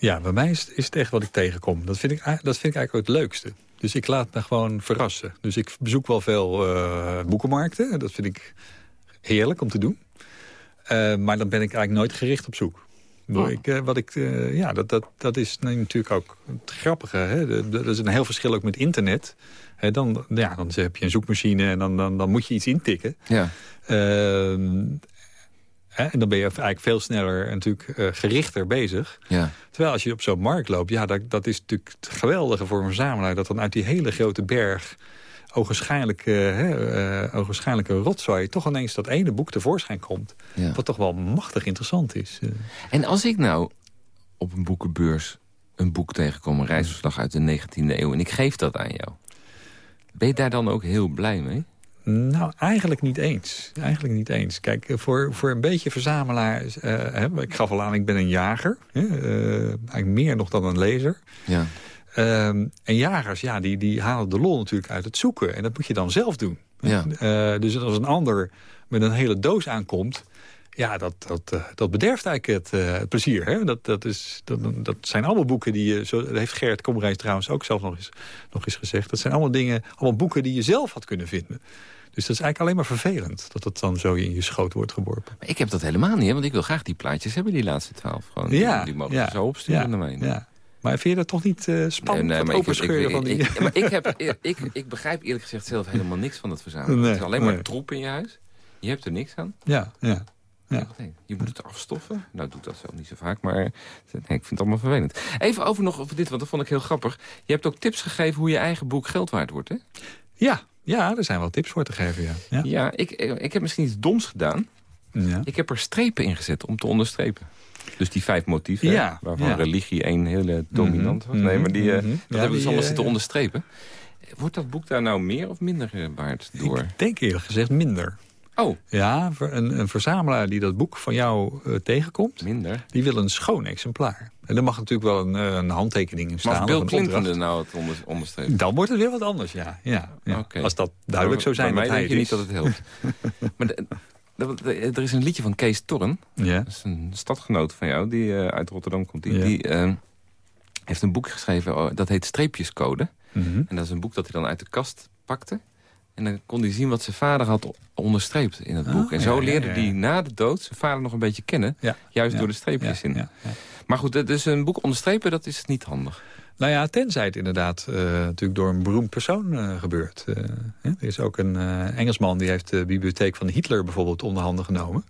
Ja, bij mij is, het- is het echt wat ik tegenkom. Dat vind ik, dat vind ik eigenlijk ook het leukste. Dus ik laat me gewoon verrassen. Dus ik bezoek wel veel boekenmarkten. Dat vind ik heerlijk om te doen. Maar dan ben ik eigenlijk nooit gericht op zoek. Oh. Ik, wat ik, ja, dat, dat, dat is natuurlijk ook het grappige. Hè? Dat is een heel verschil ook met internet. Hè, dan, ja, dan heb je een zoekmachine en dan, dan, dan moet je iets intikken. ja. Ehm, hè, en dan ben je eigenlijk veel sneller en natuurlijk eh, gerichter bezig. Ja. Terwijl als je op zo'n markt loopt, ja, dat, dat is natuurlijk het geweldige voor een verzamelaar. Dat dan uit die hele grote berg, ogenschijnlijke, hè, eh, ogenschijnlijke rotzooi, toch ineens dat ene boek tevoorschijn komt. Ja. Wat toch wel machtig interessant is. Eh, En als ik nou op een boekenbeurs een boek tegenkom... een reisverslag uit de 19e eeuw... en ik geef dat aan jou... ben je daar dan ook heel blij mee? Nou, eigenlijk niet eens. Eigenlijk niet eens. Kijk, eh, voor, voor een beetje verzamelaar... eh, hè, ik gaf al aan, ik ben een jager. Hè, eh, eigenlijk meer nog dan een lezer. Ja. Ehm, en jagers, ja, die, die halen de lol natuurlijk uit het zoeken. En dat moet je dan zelf doen. Ja. Dus als een ander met een hele doos aankomt... ja, dat, dat, eh, dat bederft eigenlijk het, eh, het plezier. Hè? Dat, dat, is, dat, dat zijn allemaal boeken die je... Zo, dat heeft Gerrit Komreis trouwens ook zelf nog eens, nog eens gezegd. Dat zijn allemaal dingen, allemaal boeken die je zelf had kunnen vinden. Dus dat is eigenlijk alleen maar vervelend... dat het dan zo in je schoot wordt geworpen. Maar ik heb dat helemaal niet, hè, want ik wil graag die plaatjes hebben... die laatste twaalf. Gewoon. Ja, die mogen ja, ze zo opsturen ja, naar mij. Ja. Maar vind je dat toch niet spannend, dat ik, ik, van die... ik, maar ik, heb, ik, ik begrijp eerlijk gezegd zelf helemaal niks van het verzamelen. Nee, het is alleen maar troep in je huis. Je hebt er niks aan. ja, ja. Ja. Nee, je moet het afstoffen. Nou, doet dat zelf niet zo vaak, maar nee, ik vind het allemaal vervelend. Even over nog over dit, want dat vond ik heel grappig. Je hebt ook tips gegeven hoe je eigen boek geld waard wordt, hè? Ja, ja, er zijn wel tips voor te geven, ja. ja. Ja, ik, ik heb misschien iets doms gedaan. ja. Ik heb er strepen in gezet om te onderstrepen. Dus die vijf motieven, Ja, waarvan ja. religie één hele dominant was. Mhm, Nee, maar die, eh, mhm. dat Ja, hebben we dus allemaal eh, zitten onderstrepen. Wordt dat boek daar nou meer of minder eh, waard door? Ik denk eerlijk gezegd minder. Oh, Ja, een, een verzamelaar die dat boek van jou eh, tegenkomt... minder. die wil een schoon exemplaar. En er mag natuurlijk wel een, eh, een handtekening in staan. Maar als Bill Clinton er nou het onder, onderstrepen? Dan wordt het weer wat anders, ja. ja, ja. Oké. Als dat duidelijk zou zijn mij hij denk je niet dat het helpt. maar de- de- de- er is een liedje van Kees Torren. Ja. Dat is een stadgenoot van jou, die eh, uit Rotterdam komt. Die, die heeft een boek geschreven, oh, dat heet Streepjescode. Mhm. En dat is een boek dat hij dan uit de kast pakte. En dan kon hij zien wat zijn vader had onderstreept in het boek. En zo ja, ja, leerde ja. hij na de dood zijn vader nog een beetje kennen. Juist door de streepjes in. ja, ja. Maar goed, dus een boek onderstrepen, dat is niet handig. Nou ja, tenzij het inderdaad eh, natuurlijk door een beroemd persoon eh, gebeurt. Eh, hè, er is ook een Engelsman die heeft de bibliotheek van Hitler bijvoorbeeld onder handen genomen.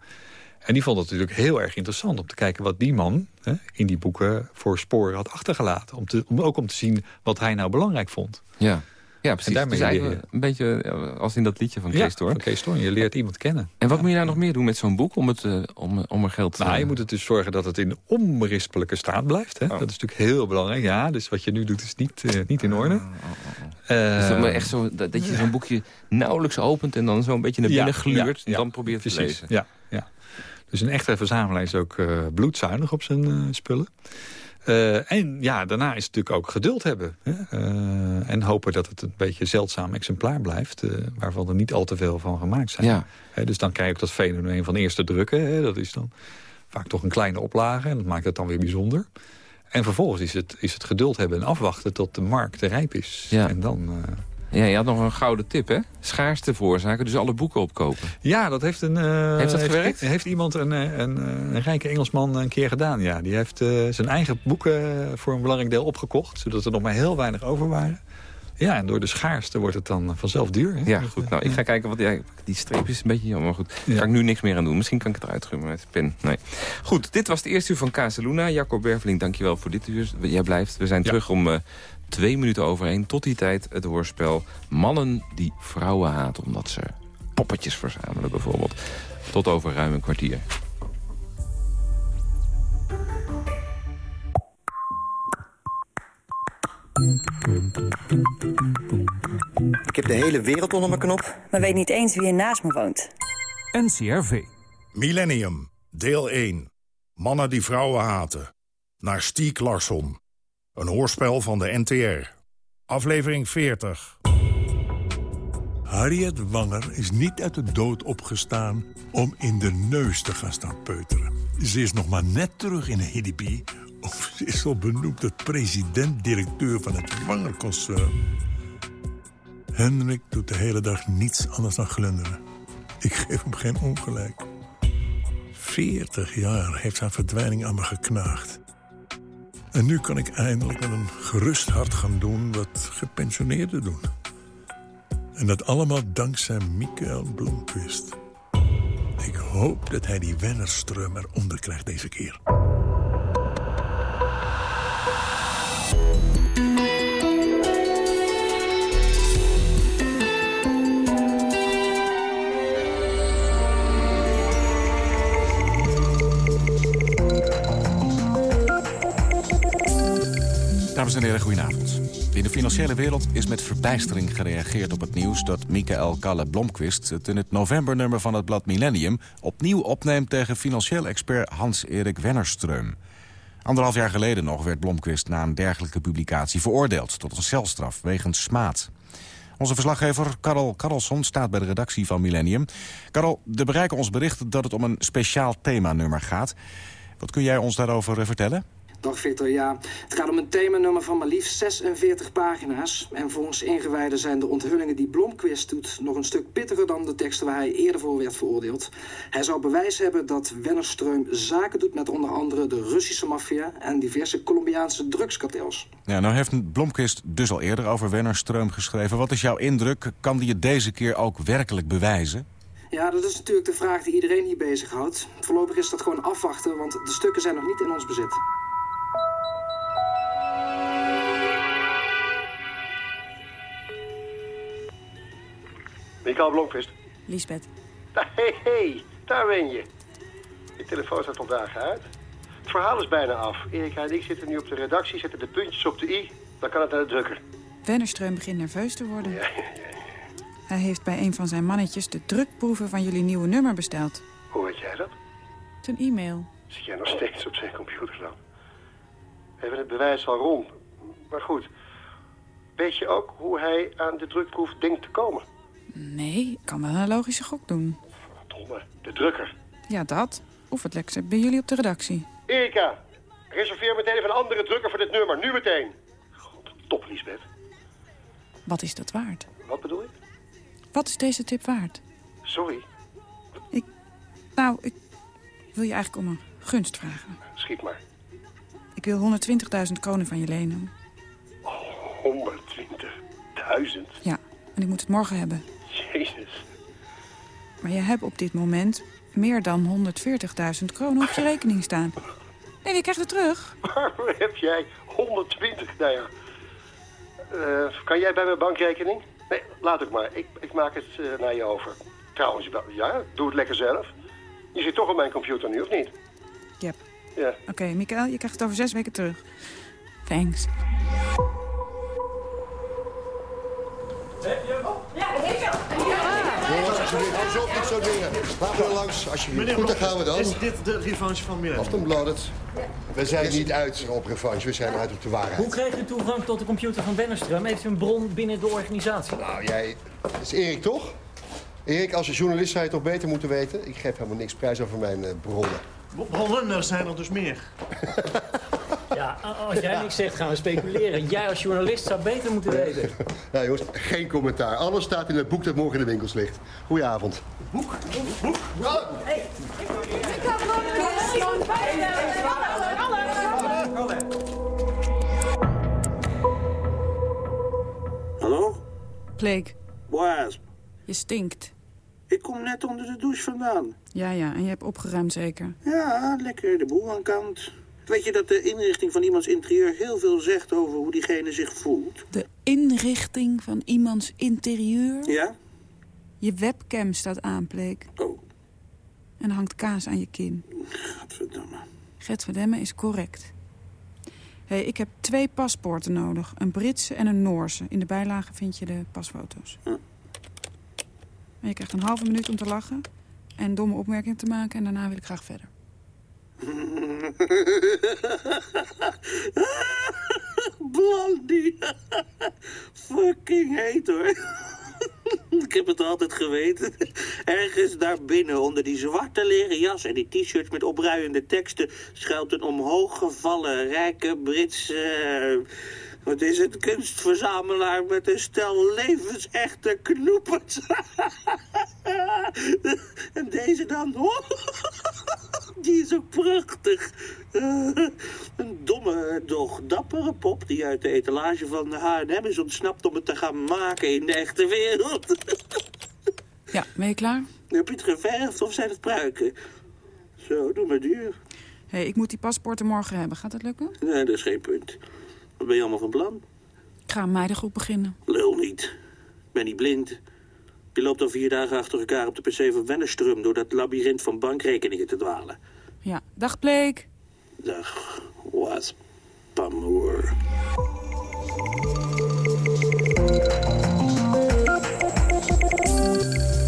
En die vond het natuurlijk heel erg interessant om te kijken wat die man hè, in die boeken voor sporen had achtergelaten. Om te, om, ook om te zien wat hij nou belangrijk vond. Ja, ja precies. daarmee dus je. een beetje eh, als in dat liedje van Kees van Kees. Je leert iemand kennen. En wat moet je nou nog meer doen met zo'n boek om, het, eh, om, om er geld te Nou, je moet het dus zorgen dat het in onberispelijke staat blijft. Hè? Oh. Dat is natuurlijk heel belangrijk. Ja, dus wat je nu doet is niet, eh, niet in orde. Dus Eh, dat, maar echt zo, dat, dat je zo'n boekje nauwelijks opent en dan zo'n beetje naar binnen gluurt. ja. dan probeer je het te lezen. ja, ja. Dus een echte verzamelaar is ook bloedzuinig op zijn spullen. Eh, en ja, daarna is het natuurlijk ook geduld hebben. Hè? Eh, en hopen dat het een beetje zeldzaam exemplaar blijft... eh, waarvan er niet al te veel van gemaakt zijn. Ja. Hè, dus dan krijg je ook dat fenomeen van eerste drukken. Hè? Dat is dan vaak toch een kleine oplage en dat maakt het dan weer bijzonder. En vervolgens is het, is het geduld hebben en afwachten tot de markt rijp is. Ja. En dan... Ja, je had nog een gouden tip, hè? Schaarste veroorzaken, dus alle boeken opkopen. Ja, dat heeft een. eh, Heeft dat gewerkt? Heeft, iemand, een, eh, een, eh, een rijke Engelsman, een keer gedaan. Ja, die heeft zijn eigen boeken voor een belangrijk deel opgekocht, zodat er nog maar heel weinig over waren. Ja, en door de schaarste wordt het dan vanzelf duur. Hè? Ja, goed. Nou, ik ga kijken wat... Ja, die streep is een beetje jammer. Maar goed, daar kan ik nu niks meer aan doen. Misschien kan ik het eruit gummen met de pen. Nee. Goed, dit was het eerste uur van Casaluna. Jacob Berveling, dankjewel voor dit uur. Jij blijft. We zijn terug om uh, twee minuten overheen. Tot die tijd het hoorspel Mannen die vrouwen haten... omdat ze poppetjes verzamelen bijvoorbeeld. Tot over ruim een kwartier. Ik heb de hele wereld onder mijn knop. Maar weet niet eens wie er naast me woont. NCRV. Millennium, deel 1. Mannen die vrouwen haten. Naar Stiek Larsson. Een hoorspel van de NTR. Aflevering 40. Harriet Wanger is niet uit de dood opgestaan om in de neus te gaan staan peuteren. Ze is nog maar net terug in Hiddeby of ze is al benoemd tot president-directeur van het Wangerconcern. Hendrik doet de hele dag niets anders dan glunderen. Ik geef hem geen ongelijk. Veertig jaar heeft zijn verdwijning aan me geknaagd. En nu kan ik eindelijk met een gerust hart gaan doen wat gepensioneerden doen. En dat allemaal dankzij Michael Bloemquist. Ik hoop dat hij die Wennerström eronder krijgt deze keer. Dames en heren, goedenavond. In de financiële wereld is met verbijstering gereageerd op het nieuws... dat Michael Kalle Blomqvist het in het novembernummer van het blad Millennium... opnieuw opneemt tegen financieel expert Hans-Erik Wennerström. Anderhalf jaar geleden nog werd Blomqvist na een dergelijke publicatie veroordeeld... tot een celstraf wegens smaad. Onze verslaggever Karel Karlsson staat bij de redactie van Millennium. Karel, er bereiken ons berichten dat het om een speciaal themanummer gaat. Wat kun jij ons daarover vertellen? Dag Victor, ja. Het gaat om een themanummer van maar liefst 46 pagina's. En volgens ingewijden zijn de onthullingen die Blomquist doet... nog een stuk pittiger dan de teksten waar hij eerder voor werd veroordeeld. Hij zou bewijs hebben dat Wennerström zaken doet met onder andere de Russische maffia... en diverse Colombiaanse drugskartels. Ja, nou heeft Blomquist dus al eerder over Wennerström geschreven. Wat is jouw indruk? Kan die het deze keer ook werkelijk bewijzen? Ja, dat is natuurlijk de vraag die iedereen hier bezighoudt. Voorlopig is dat gewoon afwachten, want de stukken zijn nog niet in ons bezit. Liesbeth. Hey, hey, daar ben je. Je telefoon staat al dagen uit. Het verhaal is bijna af. Erika en ik zitten nu op de redactie, zetten de puntjes op de i. Dan kan het naar de drukker. Wennerström begint nerveus te worden. Ja, ja, ja. Hij heeft bij een van zijn mannetjes de drukproeven van jullie nieuwe nummer besteld. Hoe weet jij dat? Een e-mail. Zit jij nog steeds op zijn computer dan? We hebben het bewijs al rond. Maar goed, weet je ook hoe hij aan de drukproef denkt te komen? Nee, ik kan wel een logische gok doen. Domme, de drukker. Ja, dat. Of het lekt bij jullie op de redactie. Erika, reserveer meteen even een andere drukker voor dit nummer. Nu meteen. God, top, Lisbeth. Wat is dat waard? Wat bedoel je? Wat is deze tip waard? Sorry, Nou, ik wil je eigenlijk om een gunst vragen. schiet maar. Ik wil 120.000 kronen van je lenen. 120.000. Ja, en ik moet het morgen hebben. Jezus. Maar je hebt op dit moment meer dan 140.000 kronen op je rekening staan. Nee, je krijgt het terug. Waar heb jij 120? Nou ja. Kan jij bij mijn bankrekening? Nee, laat ik maar. Ik, ik maak het eh, naar je over. Trouwens, ja, doe het lekker zelf. Je zit toch op mijn computer nu, of niet? Yep. Ja. Oké, Mikael, je krijgt het over zes weken terug. Thanks. Jongens, alsjeblieft, hou zo op niet zo dingen. Laten we langs, alsjeblieft. Goed, dan gaan we dan. Is dit de revanche van Millennium? Aftenbladet. We zijn niet uit op revanche, we zijn uit op de waarheid. Hoe kreeg u toegang tot de computer van Wennerström? Heeft u een bron binnen de organisatie? Nou, jij... Dat is Erik, toch? Erik, als journalist zou je het toch beter moeten weten? Ik geef helemaal niks prijs over mijn eh, bronnen. Bronnen, er zijn er dus meer. Ja, als jij niks zegt, gaan we speculeren. Jij als journalist zou beter moeten weten. Nou jongens, geen commentaar. Alles staat in het boek dat morgen in de winkels ligt. Goedenavond. Boek? Boek? Hallo? Pleek, Wasp, je stinkt. ik kom net onder de douche vandaan. Ja, ja, en je hebt opgeruimd zeker. Ja, lekker de boel aan kant. Weet je dat de inrichting van iemands interieur heel veel zegt over hoe diegene zich voelt? De inrichting van iemands interieur? Ja? Je webcam staat aan, Pleek. Oh. En er hangt kaas aan je kin. Godverdomme. Gert Verdemme is correct. Hé, hey, ik heb twee paspoorten nodig. Een Britse en een Noorse. In de bijlage vind je de pasfoto's. Ja. En je krijgt een halve minuut om te lachen... en domme opmerkingen te maken... en daarna wil ik graag verder. Blondie. Fucking heet hoor. Ik heb het altijd geweten. Ergens daar binnen, onder die zwarte leren jas en die t-shirts met opruiende teksten... schuilt een omhooggevallen, rijke Britse... eh, Wat is het? Kunstverzamelaar met een stel levensechte knoepers. en deze dan? Die is ook prachtig. een domme, doch dappere pop die uit de etalage van de H&M is ontsnapt om het te gaan maken in de echte wereld. Ja, ben je klaar? Heb je het geverfd of zijn het pruiken? Zo, doe maar duur. Hé, hey, ik moet die paspoorten morgen hebben. Gaat dat lukken? Nee, dat is geen punt. Wat ben je allemaal van plan? Ik ga een meidengroep beginnen. Lul niet. Ik ben niet blind. Je loopt al vier dagen achter elkaar op de PC van Wennerstrum... door dat labyrint van bankrekeningen te dwalen. Ja, dag Bleek. Dag, was Pamoer.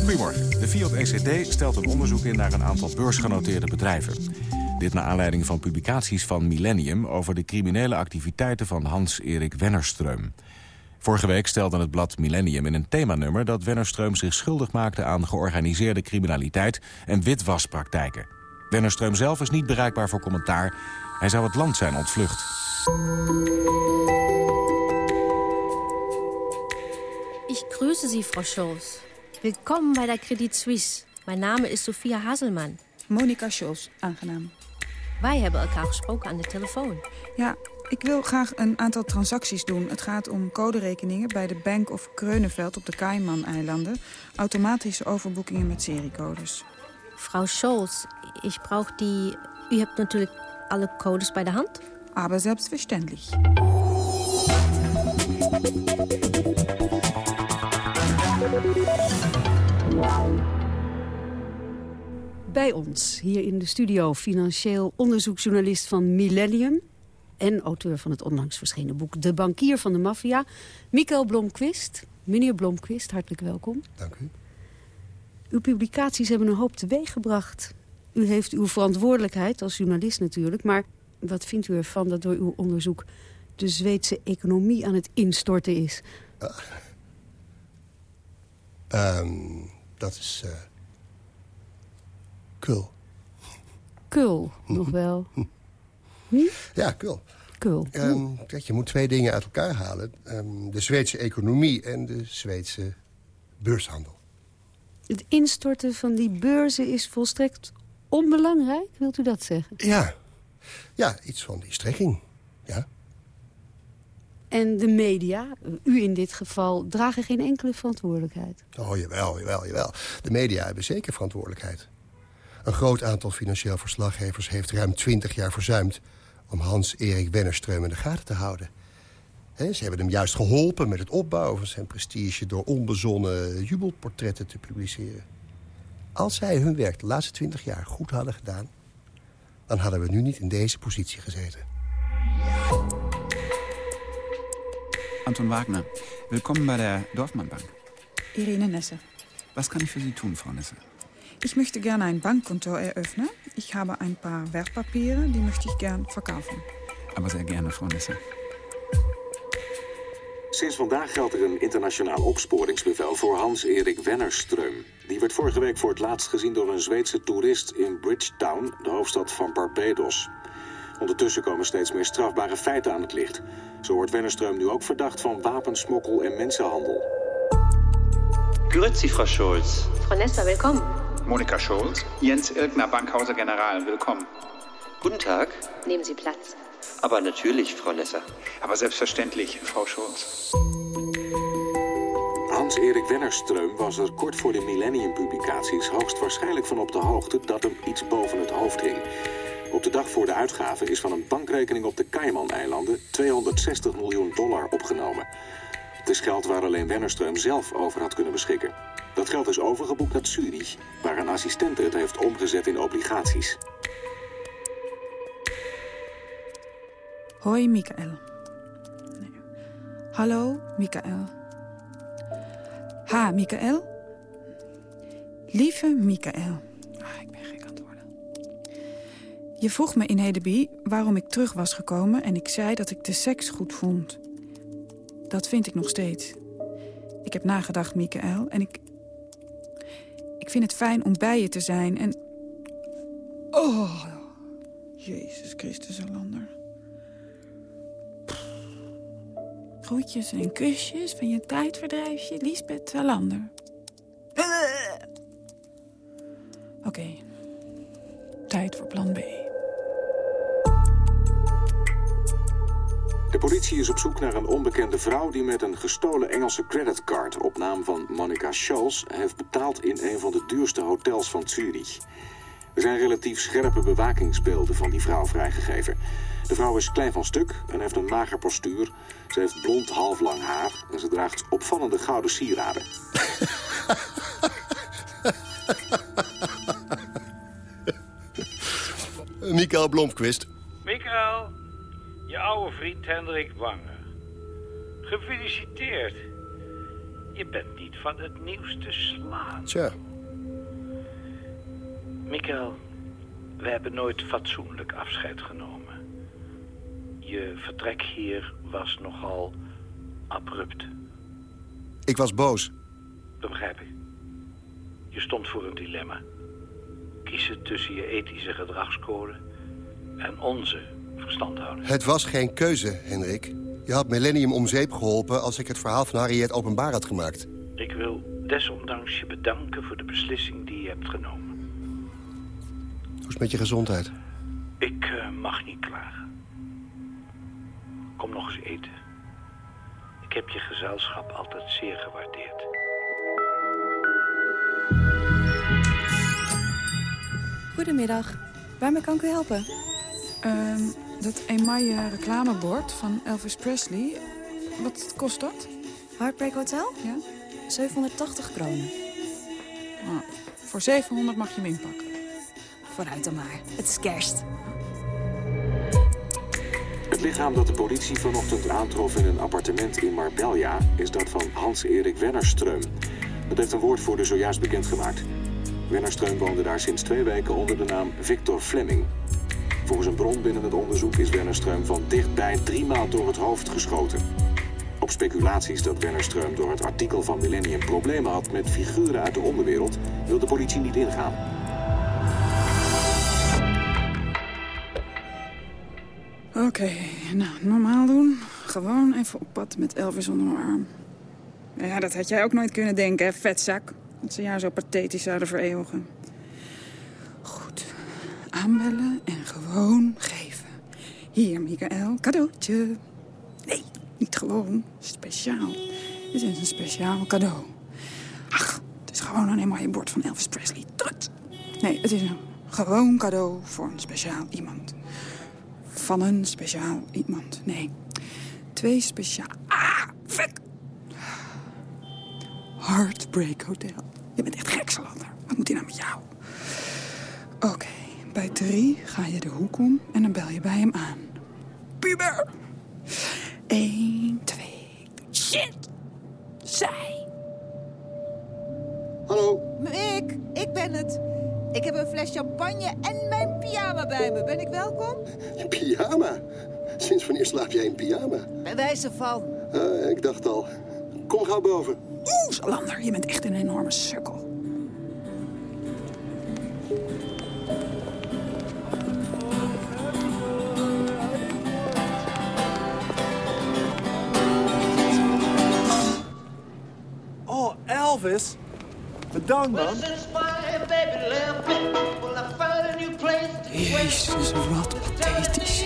Goedemorgen. De Fiat ECD stelt een onderzoek in naar een aantal beursgenoteerde bedrijven. Dit naar aanleiding van publicaties van Millennium... over de criminele activiteiten van Hans-Erik Wennerstreum. Vorige week stelde het blad Millennium in een themanummer... dat Wennerstreum zich schuldig maakte aan georganiseerde criminaliteit... en witwaspraktijken. Wennerstreum zelf is niet bereikbaar voor commentaar. Hij zou het land zijn ontvlucht. Ich grüße Sie, Frau Scholz. Willkommen bei der Credit Suisse. Mijn naam is Sophia Hazelman. Monika Scholz, aangenaam. Wij hebben elkaar gesproken aan de telefoon. Ja, ik wil graag een aantal transacties doen. Het gaat om coderekeningen bij de Bank of Kreunenveld op de Cayman-eilanden. Automatische overboekingen met seriecodes. Frau Scholz, ich brauche die... U hebt natuurlijk alle codes bij de hand? Aber selbstverständlich. Bij ons, hier in de studio, financieel onderzoeksjournalist van Millennium... en auteur van het onlangs verschenen boek De Bankier van de Maffia... Mikael Blomquist. Meneer Blomquist, hartelijk welkom. Dank u. Uw publicaties hebben een hoop teweeggebracht. U heeft uw verantwoordelijkheid als journalist natuurlijk... maar wat vindt u ervan dat door uw onderzoek... de Zweedse economie aan het instorten is? Um, dat is... Uh, kul. Kul, nog wel. Hm? Ja, kul. Kul. Um, kijk, je moet twee dingen uit elkaar halen. Um, de Zweedse economie en de Zweedse beurshandel. Het instorten van die beurzen is volstrekt onbelangrijk, wilt u dat zeggen? Ja, ja iets van die strekking, ja. En de media, u in dit geval, dragen geen enkele verantwoordelijkheid? Oh, jawel, jawel, jawel. De media hebben zeker verantwoordelijkheid. Een groot aantal financieel verslaggevers heeft ruim twintig jaar verzuimd... om Hans-Erik Wennerstreum in de gaten te houden. He, ze hebben hem juist geholpen met het opbouwen van zijn prestige... door onbezonnen jubelportretten te publiceren. Als zij hun werk de laatste twintig jaar goed hadden gedaan... dan hadden we nu niet in deze positie gezeten. Anton Wagner, willkommen bei der Dorfmann Bank. Irene Nesse. Was kann ich für Sie tun, Frau Nesse? Ich möchte gerne ein Bankkonto eröffnen. Ich habe ein paar Wertpapiere, die möchte ich gern verkaufen. Aber sehr gerne, Frau Nesse. Sinds vandaag geldt er een internationaal opsporingsbevel voor Hans-Erik Wennerström. Die werd vorige week voor het laatst gezien door een Zweedse toerist in Bridgetown, de hoofdstad van Barbados. Ondertussen komen steeds meer strafbare feiten aan het licht. Zo wordt Wennerström nu ook verdacht van wapensmokkel en mensenhandel. Grüezi, Frau Scholz. Frau Nessa, willkommen. Monika Scholz, Jens Ilgner, Bankhauser General, willkommen. Guten Tag. Nehmen Sie Platz. Aber natürlich, Frau Nessa. Aber selbstverständlich, Frau Scholz. Hans-Erik Wennerstreum was er kort voor de Millennium-publicaties hoogstwaarschijnlijk van op de hoogte dat hem iets boven het hoofd hing. Op de dag voor de uitgave is van een bankrekening op de Cayman-eilanden 260 miljoen dollar opgenomen. Het is geld waar alleen Wennerstreum zelf over had kunnen beschikken. Dat geld is overgeboekt naar Zurich, waar een assistente het heeft omgezet in obligaties. Hoi, Michael. Hallo, Michael. Ha, Michael. Lieve Michael. Ah, ik ben gek aan het worden. Je vroeg me in Hedeby waarom ik terug was gekomen... en ik zei dat ik de seks goed vond. Dat vind ik nog steeds. Ik heb nagedacht, Michael, en ik... Ik vind het fijn om bij je te zijn en... Oh, Jezus Christus, Alander. Groetjes en kusjes van je tijdverdrijfje, Lisbeth Alander. Oké, tijd voor plan B. De politie is op zoek naar een onbekende vrouw die met een gestolen Engelse creditcard op naam van Monica Scholz heeft betaald in een van de duurste hotels van Zurich. Er zijn relatief scherpe bewakingsbeelden van die vrouw vrijgegeven. De vrouw is klein van stuk en heeft een mager postuur. Ze heeft blond halflang haar en ze draagt opvallende gouden sieraden. Mikael Blomqvist. Mikael, je oude vriend Hendrik Wanger. Gefeliciteerd. Je bent niet van het nieuws te slaan. Tja. Mikael, we hebben nooit fatsoenlijk afscheid genomen. Je vertrek hier was nogal abrupt. Ik was boos. Dat begrijp ik. Je stond voor een dilemma. Kiezen tussen je ethische gedragscode en onze Het was geen keuze, Henrik. Je had Millennium om zeep geholpen als ik het verhaal van Harriet openbaar had gemaakt. Ik wil desondanks je bedanken voor de beslissing die je hebt genomen. Hoe is het met je gezondheid? Ik uh, mag niet klagen. Kom nog eens eten. Ik heb je gezelschap altijd zeer gewaardeerd. Goedemiddag. Waarmee kan ik u helpen? Uh, dat emaille reclamebord van Elvis Presley. Wat kost dat? Heartbreak Hotel? Ja. 780 kronen. Ah, voor 700 mag je hem inpakken. Vooruit dan maar. Het is kerst. Het lichaam dat de politie vanochtend aantrof in een appartement in Marbella... is dat van Hans-Erik Wennerstreum. Dat heeft een woordvoerder zojuist bekendgemaakt. Wennerstreum woonde daar sinds twee weken onder de naam Victor Fleming. Volgens een bron binnen het onderzoek is Wennerstreum van dichtbij driemaal door het hoofd geschoten. Op speculaties dat Wennerstreum door het artikel van Millennium problemen had met figuren uit de onderwereld, wil de politie niet ingaan. Oké, nou, normaal doen. Gewoon even op pad met Elvis onder mijn arm. Ja, dat had jij ook nooit kunnen denken, hè, vetzak. Dat ze jou zo pathetisch zouden vereeuwigen. Goed, aanbellen en gewoon geven. Hier, Michael, cadeautje. Nee, niet gewoon, speciaal. Dit is een speciaal cadeau. Ach, het is gewoon een eenmaal je bord van Elvis Presley. Trut. Nee, het is een gewoon cadeau voor een speciaal iemand. Van een speciaal iemand. Nee, twee speciaal... Ah, fuck! Heartbreak Hotel. Je bent echt gek, Salander. Wat moet hij nou met jou? Oké, bij drie ga je de hoek om en dan bel je bij hem aan. Puber! Eén, twee, shit! Zij! Hallo? Ik, ik ben het. Ik heb een fles champagne en mijn pyjama bij me. Ben ik welkom? Pyjama? Sinds wanneer slaap jij in pyjama? Bij wijze van. Uh, ik dacht al. Kom gauw boven. Oeh, Salander, je bent echt een enorme sukkel. Elvis. Bedankt, man. Jezus, wat pathetisch.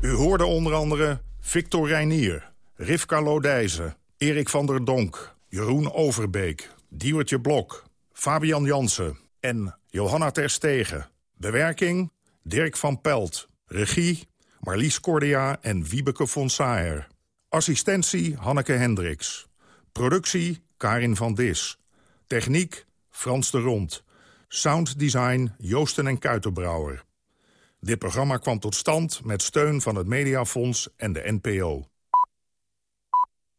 U hoorde onder andere Victor Reinier, Rivka Lodijzen, Erik van der Donk, Jeroen Overbeek, Diewertje Blok... Fabian Jansen en Johanna Terstegen. Bewerking Dirk van Pelt. Regie Marlies Cordia en Wiebeke von Saer. Assistentie Hanneke Hendricks. Productie Karin van Dis. Techniek Frans de Rond. Sounddesign Joosten en Kuitenbrouwer. Dit programma kwam tot stand met steun van het Mediafonds en de NPO.